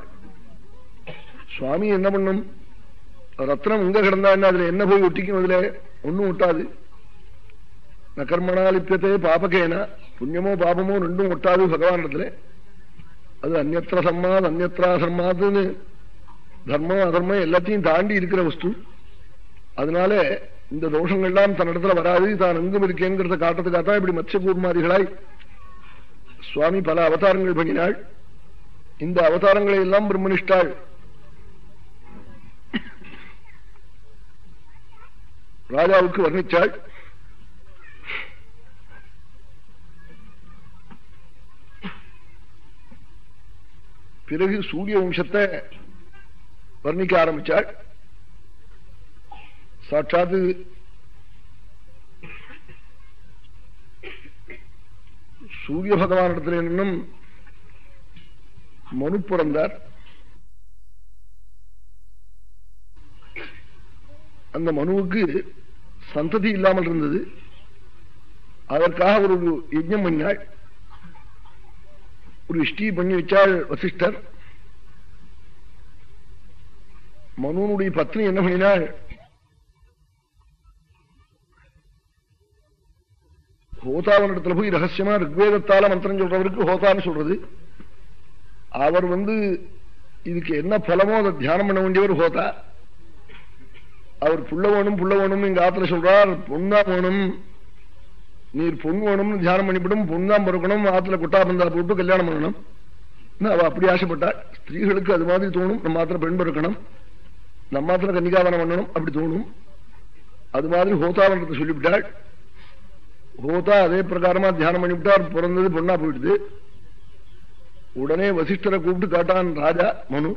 சுவாமி என்ன பண்ணும்? ரத்னம் உங்க கிடந்தான்னு அதுல என்ன போய் ஒட்டிக்கும்? அதுல ஒன்னும் ஒட்டாது. நகர்மணாலிப்பியத்தே பாபகேனா புண்ணியமோ பாபமோ ரெண்டும் ஒட்டாது பகவானிடத்துல. அது அந்நத்திர சம்மாத் அந்நத்திரா சம்மாதுன்னு தர்மம் அதர்மம் எல்லாத்தையும் தாண்டி இருக்கிற வஸ்து. அதனால இந்த தோஷங்கள்லாம் தன்னிடத்துல வராது தான் எங்கும் இருக்கேங்கிறத காட்டுறதுக்காகத்தான் இப்படி மத்ய கூர்மாதிகளாய் சுவாமி பல அவதாரங்கள் பண்ணினாள். இந்த அவதாரங்களை எல்லாம் பிரம்மனிஷ்டாள். ராஜாவுக்கு வர்ணிச்சாள். பிறகு சூரிய வம்சத்தை வர்ணிக்க ஆரம்பிச்சாள். சாட்சாத்து சூரிய பகவானிடத்தில் இன்னும் மனு பிறந்தார். அந்த மனுவுக்கு சந்ததி இல்லாமல் இருந்தது. அதற்காக ஒரு யஜ்யம் பண்ணினாள் ஒரு இஷ்டி பண்ணி வச்சாள் வசிஷ்டர். மனுவனுடைய பத்னி என்ன பண்ணினாள்? ஹோதாவனிடத்துல போய் ரகசியமா ரிக்வேதத்தால மந்திரம் சொல்றவருக்கு ஹோதான்னு சொல்றது. அவர் வந்து இதுக்கு என்ன பலமோ அதை தியானம் பண்ண வேண்டியவர் ஹோதா. அவர் புள்ள வேணும் புள்ள வேணும் எங்க ஆத்துல சொல்றார். பொண்ணா வேணும். நீர் பொண்ணு வேணும்னு தியானம் பண்ணிவிடும். பொண்ணாம் பிறக்கணும். ஆத்துல குட்டா பந்தா போட்டு கல்யாணம் பண்ணணும். அவ அப்படி ஆசைப்பட்டாள் ஸ்திரீகளுக்கு அது மாதிரி தோணும். நம்ம மாத்திர பெண் பிறக்கணும். நம்ம மாத்திர கன்னிகாவனம் பண்ணணும். அப்படி தோணும். அது மாதிரி ஹோதாவனத்தை சொல்லிவிட்டாள். ஹோதா அதே பிரகாரமா தியானம் பண்ணிவிட்டார் பிறந்தது பொண்ணா போயிடுது. உடனே வசிஷ்டரை கூப்பிட்டு காட்டான் ராஜா மனு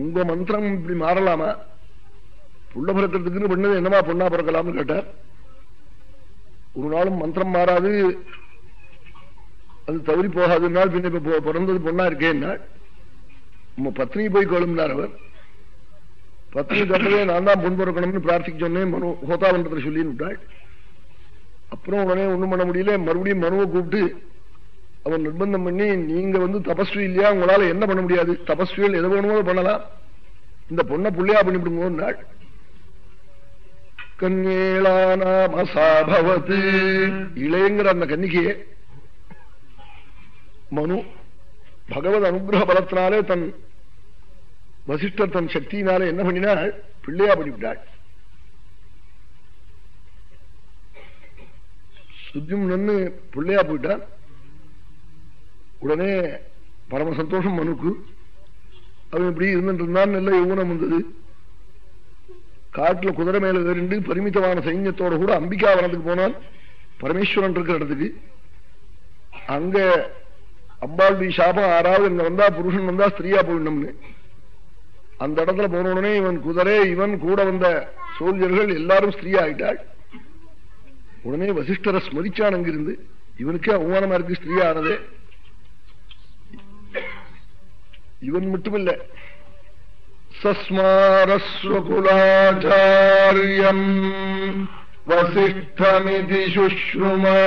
உங்க மந்திரம் இப்படி மாறலாமா? புள்ள பிறக்கிறதுக்குன்னு பண்ணது என்னமா பொண்ணா பிறக்கலாம்னு கேட்டார். ஒரு நாளும் மந்திரம் மாறாது. அது தவறி போகாதுனால் பின்ன இப்ப பிறந்தது பொண்ணா இருக்கேன்னா உங்க பத்னி போய் கொழும்பினார் அவர். பத்னி கட்டவே நான் தான் பொன் பிறக்கணும்னு பிரார்த்திக்க சொன்னேன். மனு ஹோதா ஹோதாவன்றத்தை சொல்லி விட்டாள் அப்புறம் உடனே ஒண்ணும் பண்ண முடியல. மறுபடியும் மனுவை கூப்பிட்டு அவன் நிர்பந்தம் பண்ணி நீங்க வந்து தபஸ்வி இல்லையா? உங்களால என்ன பண்ண முடியாது? தபஸ்வியல் எதை வேணுமோ பண்ணலாம். இந்த பொண்ணை புள்ளையா பண்ணிவிடுங்க நாள் கன்யேளானாமசாபவத்து இளையங்கிற அந்த கன்னிகையே மனு பகவத் அனுகிரக பலத்தினாலே தன் வசிஷ்டர் தன் சக்தியினாலே என்ன பண்ணினாள்? பிள்ளையா பண்ணிவிட்டாள். சுத்தியும் பிள்ளையா போயிட்டான் உடனே பரம சந்தோஷம் மனுக்கு. அவன் இப்படி இருந்துட்டு இருந்தான் நல்ல யௌவனம் வந்தது. காட்டுல குதிரை மேல ஏறிண்டு பரிமிதமான சைன்யத்தோட கூட அம்பிகா வனத்துக்கு போனான் பரமேஸ்வரன் இருக்கிற இடத்துக்கு. அங்க அம்பாளுடைய சாபம் ஆறாவது இங்க வந்தா புருஷன் வந்தா ஸ்திரீயா போயிடணும்னு. அந்த இடத்துல போன உடனே இவன் குதிரை இவன் கூட வந்த சோல்ஜர்கள் எல்லாரும் ஸ்திரீயா ஆயிட்டாள் உடனே வசிஷ்டரை ஸ்மரிச்சான் அங்கிருந்து. இவனுக்கே அவமானமா இருக்கு ஸ்திரீயானதே. இவன் மட்டுமில்ல. சஸ்மாரஸ்வகுலாச்சாரியம் வசிஷ்டமிதி சுஷ்ருமா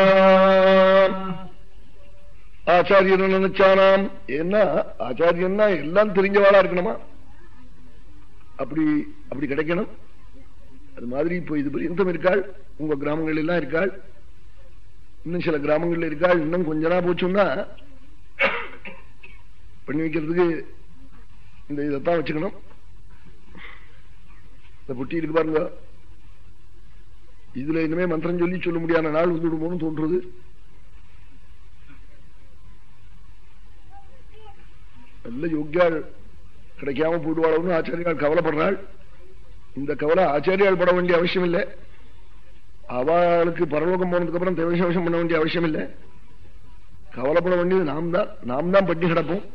ஆச்சாரியன் நினைச்சானாம்? ஏன்னா ஆச்சாரியன்னா எல்லாம் தெரிஞ்சவாளா இருக்கணுமா? அப்படி அப்படி கிடைக்கணும். அது மாதிரி இப்போ இது பரியந்தம் இருக்காள் உங்க கிராமங்கள் எல்லாம் இருக்காள் இன்னும் சில கிராமங்கள்ல இருக்காள் இன்னும் கொஞ்ச நாள் போச்சுன்னா பண்ணி வைக்கிறதுக்கு இந்த இதைத்தான் வச்சுக்கணும். இந்த புட்டி இருக்கு பாருங்க. இதுல இனிமே மந்திரம் சொல்லி சொல்ல முடியாத நாள் வந்து விடுமோன்னு தோன்றது நல்ல யோக்கியாள் கிடைக்காம போடுவாளோன்னு ஆச்சாரியால் கவலைப்படுறாள். இந்த கவலை ஆச்சாரியால் பட வேண்டிய அவசியம் இல்லை அவளுக்கு பரலோகம் போனதுக்கு அப்புறம் தேவசேஷம் பண்ண வேண்டிய அவசியம் இல்லை கவலைப்பட வேண்டியது நாம் தான் நாம் தான் பட்டி கிடப்போம்.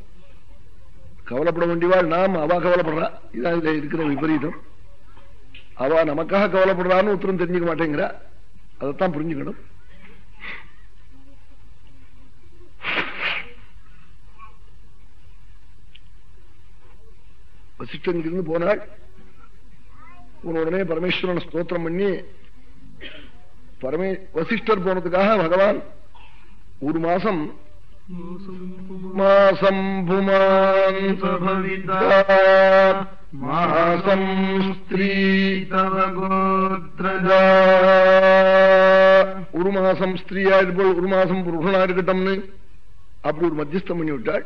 கவலைப்பட வேண்டியவாள் நாம் அவ கவலைப்படுறா. இதான் இதுல இருக்கிற விபரீதம். அவ நமக்காக கவலைப்படுறான்னு உத்தரம் தெரிஞ்சுக்க மாட்டேங்கிறா. அதைத்தான் புரிஞ்சுக்கணும். வசிஷ்டன் இருந்து போனாள். உன்னுடனே பரமேஸ்வரன் ஸ்தோத்திரம் பண்ணி பரமே வசிஷ்டர் போனதுக்காக பகவான் ஒரு மாசம் மாசம் புமான் மாசம் ஸ்திரீ
தவ கோத்ரஜா.
ஒரு மாசம் ஸ்திரீயா இருப்போல் ஒரு மாசம் புருஷனா இருக்கட்டும்னு அப்படி ஒரு மத்தியஸ்தம் பண்ணி விட்டாள்.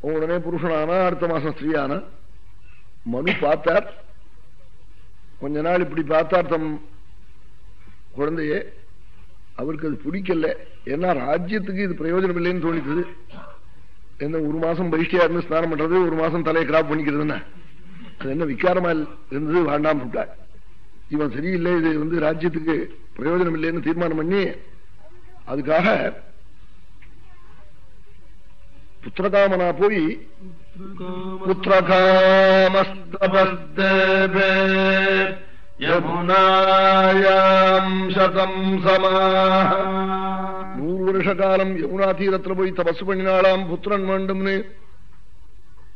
உடனே புருஷனானா அடுத்த மாசம் ஸ்திரீயானா? மனு பார்த்தார். கொஞ்ச நாள் இப்படி பார்த்தார்த்தம் குழந்தைய அவருக்கு அது பிடிக்கல. ஏன்னா ராஜ்யத்துக்கு இது பிரயோஜனம் இல்லைன்னு தோணித்தது. என்ன ஒரு மாசம் பரிஷ்டியா இருந்து ஸ்நானம் பண்றது ஒரு மாசம் தலையை கிராப் பண்ணிக்கிறதுன்னா அது என்ன விக்காரமா இருந்தது? வேண்டாம் விட்டார் இவன் சரியில்லை இது வந்து ராஜ்யத்துக்கு பிரயோஜனம் இல்லைன்னு தீர்மானம் பண்ணி அதுக்காக புத்திரகாமனா போய் புத்திரகாமஸ்தபஸ்தே யமுனாயாம் சதம் சமாக நூறு வருஷ காலம் யமுனா தீரத்தில் போய் தபசு பண்ணினாலாம் புத்திரன் வேண்டும்னு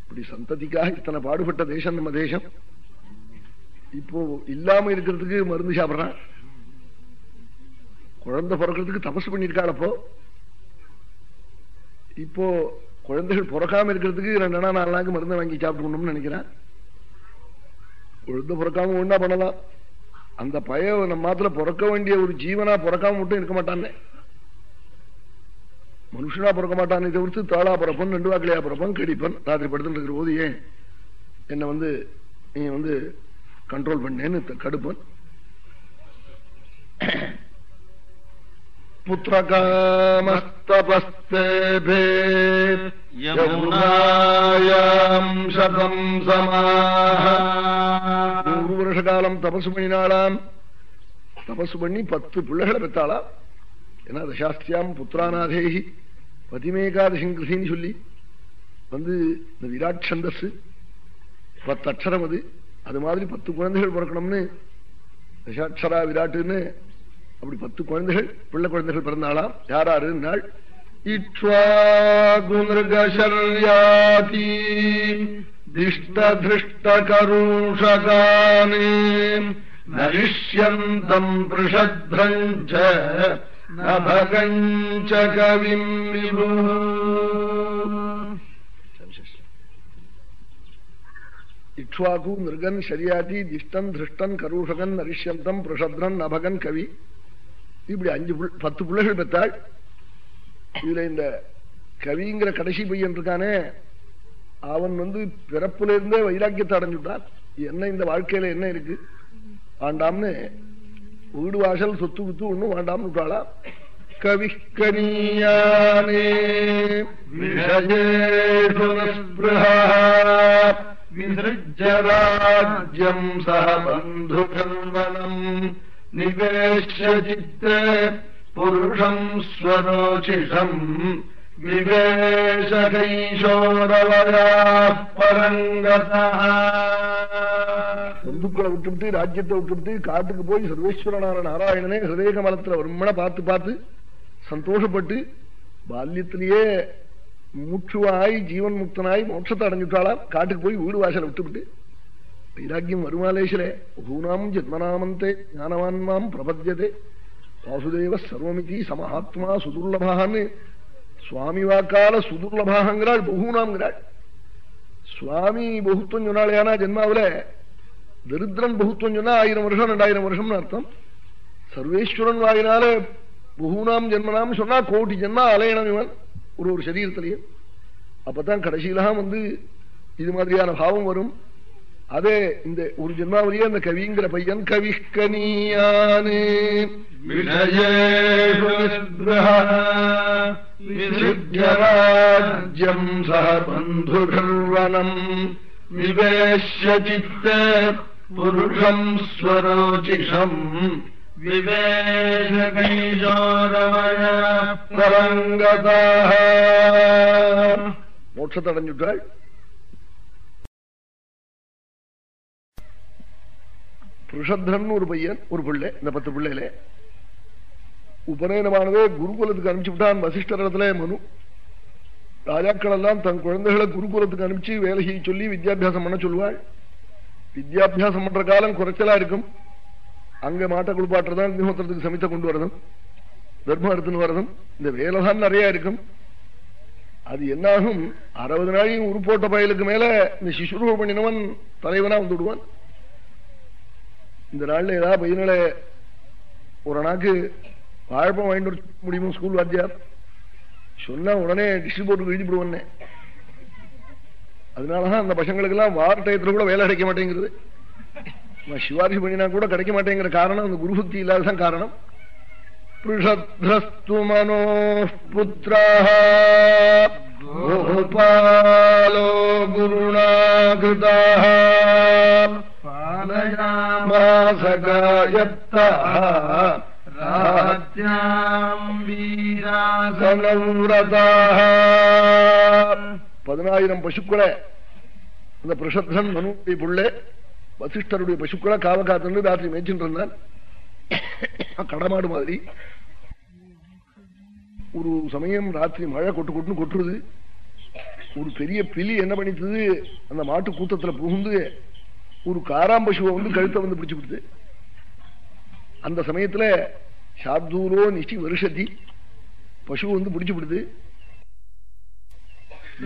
இப்படி சந்ததிக்காக இத்தனை பாடுபட்ட தேசம் நம்ம தேசம் இப்போ இல்லாம இருக்கிறதுக்கு மருந்து சாப்பிட்றான் குழந்தை பிறக்கிறதுக்கு தபசு பண்ணியிருக்காள் அப்போ இப்போ குழந்தைகள் பிறக்காம இருக்கிறதுக்கு ரெண்டு நாள் நாலு நாளுக்கு மருந்து வாங்கி சாப்பிட்டுக்கணும்னு நினைக்கிறேன். குழந்தை பிறக்காம ஒன்றா பண்ணலாம். அந்த பய நம்ம மாத்திர பிறக்க வேண்டிய ஒரு ஜீவனா பிறக்காம மட்டும் இருக்க மாட்டானே. மனுஷனா பிறக்க மாட்டானே தவிர்த்து தாளா பிறப்பன் ரெண்டு வாக்கிலையா பிறப்பன் கடிப்பன் ராத்திரி படுத்துட்டு இருக்கிற போது ஏன் என்னை வந்து நீ வந்து கண்ட்ரோல் பண்ணேன்னு கடுப்பன். புத்திரகாமஸ்தபஸ்தே யமுனாயாம் சதம் சமாக நூறு வருஷ காலம் தபசு பண்ணினாலாம் தபசு பண்ணி பத்து பிள்ளைகளை பெற்றாளாம். ஏன்னா தசாஸ்தியாம் புத்திராநாதேகி பதிமேகாதசிங்கிருசின்னு சொல்லி வந்து இந்த விராட் சந்தஸ் பத்து அக்ஷரம் அது அது மாதிரி பத்து குழந்தைகள் பிறக்கணும்னு தசாட்சரா விராட்டுன்னு அப்படி பத்து குழந்தைகள் பிள்ளை குழந்தைகள் பிறந்தாளாம். யாராரு? நாள். இக்ஷ்வாகுமிருகசர்யாதி திஷ்டதிருஷ்டகரூஷகானே நரிஷ்யந்தம் பிருஷத்ரஞ்ச நபகஞ்ச கவிம் விபு. இக்ஷ்வாகு மிருகன் ஷரியாதி திஷ்டன் திருஷ்டன் கரூஷகன் நரிஷ்யந்தம் பிரஷத்ரன் நபகன் கவி. இப்படி அஞ்சு பத்து பிள்ளைகள் பெற்றாள் இதுல இந்த கவிங்கிற கடைசி பையன் இருக்கானே அவன் வந்து பிறப்புல இருந்தே வைராக்கியத்தை அடைஞ்சுட்டான் என்ன இந்த வாழ்க்கையில என்ன இருக்கு? வேண்டாம்னு வீடு வாசல் சொத்து குத்து ஒண்ணும் வேண்டாம்னு விட்டாளா? கவி கனியானே விசஜராஜ்யம் சக பந்து கல்வனம் நிவேஷ்ய சித்த புருஷம் ஸ்வரோச்சிஷம் விவேஷகைஷோரவயா பரங்கதா பந்துக்களை விட்டுவிட்டு ராஜ்யத்தை விட்டுவிட்டு காட்டுக்கு போய் சர்வேஸ்வரனான நாராயணனே ஹிருதய கமலத்துல வருமன பார்த்து பார்த்து சந்தோஷப்பட்டு பால்யத்திலேயே மூச்சுவாய் ஜீவன் முக்தனாய் மோட்சத்தை அடைஞ்சுட்டாளாம் காட்டுக்கு போய் வீடு வாசலை விட்டுவிட்டு வைராக்கியம் வருமாலேஷரே பூனாம் ஜென்மனாமந்தே ஞானவான்மாம் பிரபத்தியதே வாசுதேவ சர்வமிதி சமஹாத்மா சுதுர்லபான்னு சுவாமி வாக்கால சுதுர்லபாகங்கிறாள் பகுனாம்ங்கிறாள் சுவாமி பகுத்துவம் சொன்னாலேயானா ஜென்மாவில தரித்திரன் பகுத்துவம் சொன்னா ஆயிரம் வருஷம் ரெண்டாயிரம் வருஷம்னு அர்த்தம். சர்வேஸ்வரன் வாயினால பகுனாம் ஜென்மனாம் சொன்னா கோட்டி ஜென்மா அலையணம் இவன் ஒரு ஒரு சரீரத்திலேயே. அப்பதான் கடைசியிலாம் வந்து இது மாதிரியான பாவம் வரும். அதே இந்த ஒரு ஜென்மாவளியே அந்த கவிங்கிற பையன் கவிஷ்கனியானே விஜயராஜ்யம் சக பந்துகர்வனம் நிவேஷ்ய சித்த புருஷம் ஸ்வரோச்சிஷம்
விவேககைஷோரமய பிரபங்கதாக
மோட்சத்தை அடைஞ்சுட்டாள் புருஷத்ரன் ஒரு பையன் ஒரு பிள்ளை இந்த பத்து பிள்ளையில. உபநயனமானதே குருகுலத்துக்கு அனுப்பிச்சு விட்டான் வசிஷ்டர் இடத்துல மனு. ராஜாக்கள் எல்லாம் தன் குழந்தைகளை குருகுலத்துக்கு அனுப்பிச்சு வேலையை சொல்லி வித்யாபியாசம் பண்ண சொல்லுவாள் வித்யாபியாசம் பண்ற காலம் குறைச்சலா இருக்கும். அங்க மாட்டை குளிப்பாட்டுறதான் அக்னிஹோத்திரத்துக்கு சமைத்த கொண்டு வரதும் தர்மம் எடுத்துன்னு வரதும் இந்த வேலை தான் நிறைய இருக்கும். அது என்னாகும்? அறுபது நாளையும் உருப்போட்ட பயலுக்கு மேல இந்த சிசுரூப பண்ணினவன் தலைவனா வந்து விடுவான். இந்த நாள்ல ஏதாவது பையன்களை ஒரு நாக்கு வாழைப்பம் வாங்கிட்டு முடியுமோ ஸ்கூல் வாத்தியார்? சொன்னா உடனே டிஷ் போர்டுக்கு எழுதி போடுவேன் அதனாலதான் அந்த பசங்களுக்கு எல்லாம் வார்டயத்துல கூட வேலை கிடைக்க மாட்டேங்கிறது சிவாஜி பண்ணினா கூட கிடைக்க மாட்டேங்கிற காரணம் அந்த குருபக்தி இல்லாததான் காரணம். பிருஷத்ரஸ்து மனோ புத்திரோ பதினாயிரம் பசுக்களை. அந்த பிரசத்தன் மனுடைய பிள்ளை வசிஷ்டருடைய பசுக்களை காவ காத்துன்னு ராத்திரி மேய்ச்சிட்டு இருந்தான். *coughs* கடமாடு மாதிரி. ஒரு சமயம் ராத்திரி மழை கொட்டு கொட்டுன்னு கொட்டுருது ஒரு பெரிய பிலி என்ன பண்ணித்தது? அந்த மாட்டு கூட்டத்துல புகுந்து ஒரு காராம்பசுவை வந்து கழுத்தை வந்து பிடிச்சு கொடுத்து அந்த சமயத்துல சாப்தூரோ நிஷ்டி வருஷத்தி பசு வந்து பிடிச்சு கொடுத்து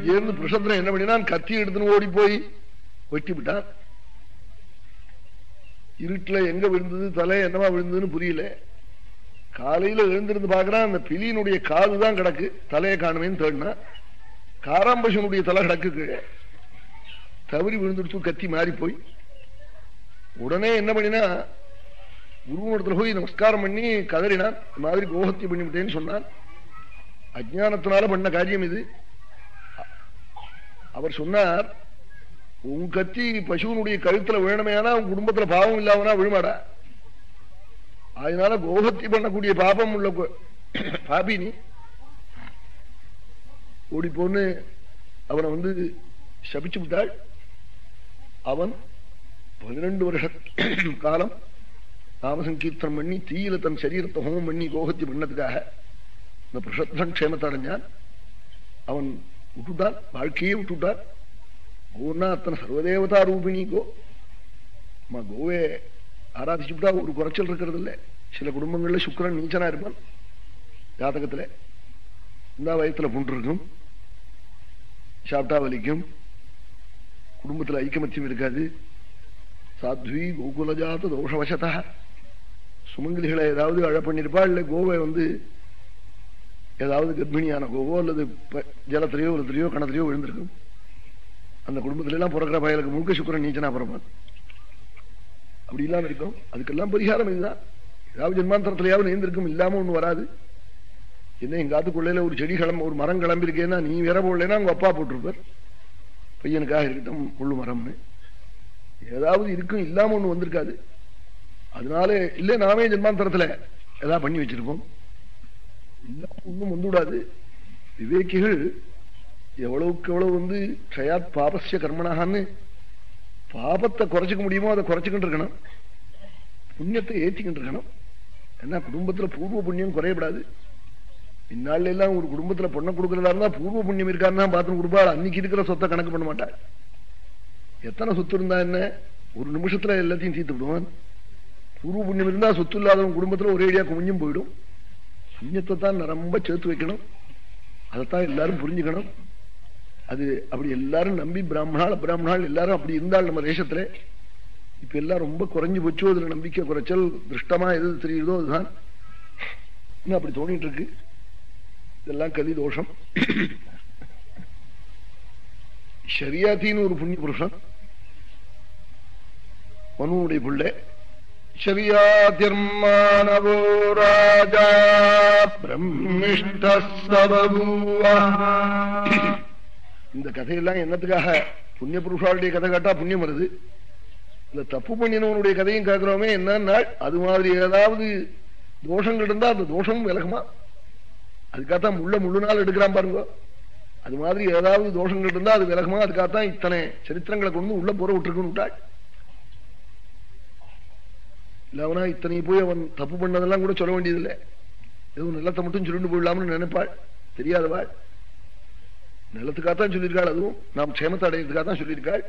இருந்து பிரசத்திரம் என்ன பண்ணினா கத்தி எடுத்துன்னு ஓடி போய் வெட்டி விட்டான். இருட்டுல எங்க விழுந்தது தலை என்னவா விழுந்ததுன்னு புரியல. காலையில எழுந்திருந்து பாக்குறான் அந்த பிலியினுடைய காது தான் கிடக்கு தலையை காணுமேன்னு தேடினா காராம்பசனுடைய தலை கிடக்கு கீழே. தவறி விழுந்துடுச்சு கத்தி மாறி போய் உடனே என்ன பண்ணினா குருவனத்தில் போய் நமஸ்காரம் பண்ணி கதறினான். இந்த மாதிரி கோஹத்தி பண்ணிவிட்டேன்னு சொன்னான். அஜானத்தினால பண்ண காரியம் இது. அவர் சொன்னார் உன் கத்தி பசுவனுடைய கழுத்துல விழணுமையானா உன் குடும்பத்துல பாவம் இல்லாமனா விழுமாடா? அதனால கோஹத்தி பண்ணக்கூடிய பாபம் உள்ள பாபி நீ ஓடி போன்னு அவனை வந்து சபிச்சு விட்டாள். அவன் பன்னிரண்டு வருஷ காலம் நாமசங்கீர்த்தனம் பண்ணி தீயில தன் சரீரத்தை ஹோமம் பண்ணி கோஹத்தி பண்ணதுக்காக இந்த பிரசத்தன் க்ஷேமத்தை அடைஞ்சான் அவன் விட்டுட்டான் வாழ்க்கையே விட்டுட்டான் கோன்னா அத்தனை சர்வதேவதா ரூபிணி கோ கோவே ஆராதிச்சுட்டா ஒரு குறைச்சல் இருக்கிறது இல்லை சில குடும்பங்கள்ல சுக்கரன் நீச்சனா இருப்பான் ஜாதகத்துல இந்த வயத்துல புண்டு இருக்கும் சாப்பிட்டா வலிக்கும் குடும்பத்துல ஐக்கமத்தியம் இருக்காது சாத்வி கோகுலஜாத்த தோஷவசதா சுமங்கலிகளை ஏதாவது அழ பண்ணிருப்பா இல்ல கோவை வந்து ஏதாவது கர்ப்பிணியான கோவோ அல்லது ஜலத்திலேயோ ஒருத்திலேயோ கணத்திலேயோ விழுந்திருக்கும். அந்த குடும்பத்தில எல்லாம் பிறக்கிற பயலுக்கு முழுக்க சுக்கரன் நீச்சனா பிறப்பான். அப்படி இல்லாம இருக்கும். அதுக்கெல்லாம் பரிகாரம் இதுதான். ஏதாவது ஜென்மாந்தரத்திலேயாவது நேர்ந்திருக்கும் இல்லாம ஒண்ணு வராது. என்ன எங்க காத்துக்குள்ளையில ஒரு செடி கிளம்ப ஒரு மரம் கிளம்பிருக்கேன்னா நீ வேற போடலன்னா உங்க அப்பா போட்டிருப்பார். பையனுக்காக இருக்கட்டும் முள்ளு மரம்னு. ஏதாவது இருக்கும் இல்லாம ஒண்ணு வந்திருக்காது. அதனால இல்ல நாமே ஜென்மாந்தரத்துல ஏதாவது பண்ணி வச்சிருப்போம். இல்லாம ஒண்ணும் வந்துவிடாது. விவேக்கிகள் எவ்வளவுக்கு எவ்வளவு வந்து க்ஷயாத் பாபசிய கர்மனாகான்னு பாபத்தை குறைச்சிக்க முடியுமோ அதை குறைச்சிக்கிட்டு இருக்கணும். புண்ணியத்தை ஏற்றிக்கிட்டு இருக்கணும். ஏன்னா குடும்பத்துல பூர்வ புண்ணியம் குறையப்படாது. இந்நாள்ல எல்லாம் ஒரு குடும்பத்துல பொண்ணை கொடுக்கறதா இருந்தா பூர்வ புண்ணியம் இருக்காருன்னா பாத்ரூம் கொடுப்பாள். அன்னைக்கு இருக்கிற சொத்தை கணக்கு பண்ண மாட்டாள். எத்தனை சொத்து இருந்தா என்ன? ஒரு நிமிஷத்துல எல்லாத்தையும் தீர்த்து விடுவான். பூர்வ புண்ணியம் இருந்தா சொத்து இல்லாதவன் குடும்பத்துல ஒரேடியா குமிஞ்சும் போயிடும். புண்ணியத்தை தான் ரொம்ப சேர்த்து வைக்கணும். அதைத்தான் எல்லாரும் புரிஞ்சுக்கணும். அது அப்படி எல்லாரும் நம்பி பிராமணால் பிராமணால் எல்லாரும் அப்படி இருந்தால் நம்ம தேசத்துல இப்ப எல்லாம் ரொம்ப குறைஞ்சு போச்சோ அதுல நம்பிக்கை குறைச்சல் திருஷ்டமா எது தெரியுதோ அதுதான். இன்னும் அப்படி தோணிட்டு இருக்கு. இதெல்லாம் கலி தோஷம். ஷரியாத்தின்னு ஒரு புண்ணிய புருஷன் மனுவுடைய பிள்ளை. சரியா தீர்மானவோ ராஜா பிரம்மிஷ்டூவ இந்த கதையெல்லாம் என்னத்துக்காக? புண்ணிய புருஷாளுடைய கதை கேட்டா புண்ணியம் வருது. இந்த தப்பு பண்ணினவனுடைய கதையும் கேட்கிறோமே என்னன்னா அது மாதிரி ஏதாவது தோஷங்கள் இருந்தா அந்த தோஷமும் விலகுமா? அதுக்காகத்தான் முள்ள முழு நாள் எடுக்கிறான் பாருங்க. அது மாதிரி ஏதாவது தோஷங்கள் இருந்தா அது விலகுமா? அதுக்காகத்தான் இத்தனை சரித்திரங்களை கொண்டு உள்ள போற விட்டுருக்குன்னு விட்டாள். இல்ல அவனா இத்தனை போய் அவன் தப்பு பண்ணதெல்லாம் கூட சொல்ல வேண்டியதில்லை. எதுவும் நிலத்தை மட்டும் சொல்லிட்டு போயிடலாம்னு நினைப்பாள். தெரியாதவாள். நிலத்துக்காகத்தான் சொல்லியிருக்காள். அதுவும் நாம் க்ஷேமத்தை அடையிறதுக்காக தான் சொல்லியிருக்காள்.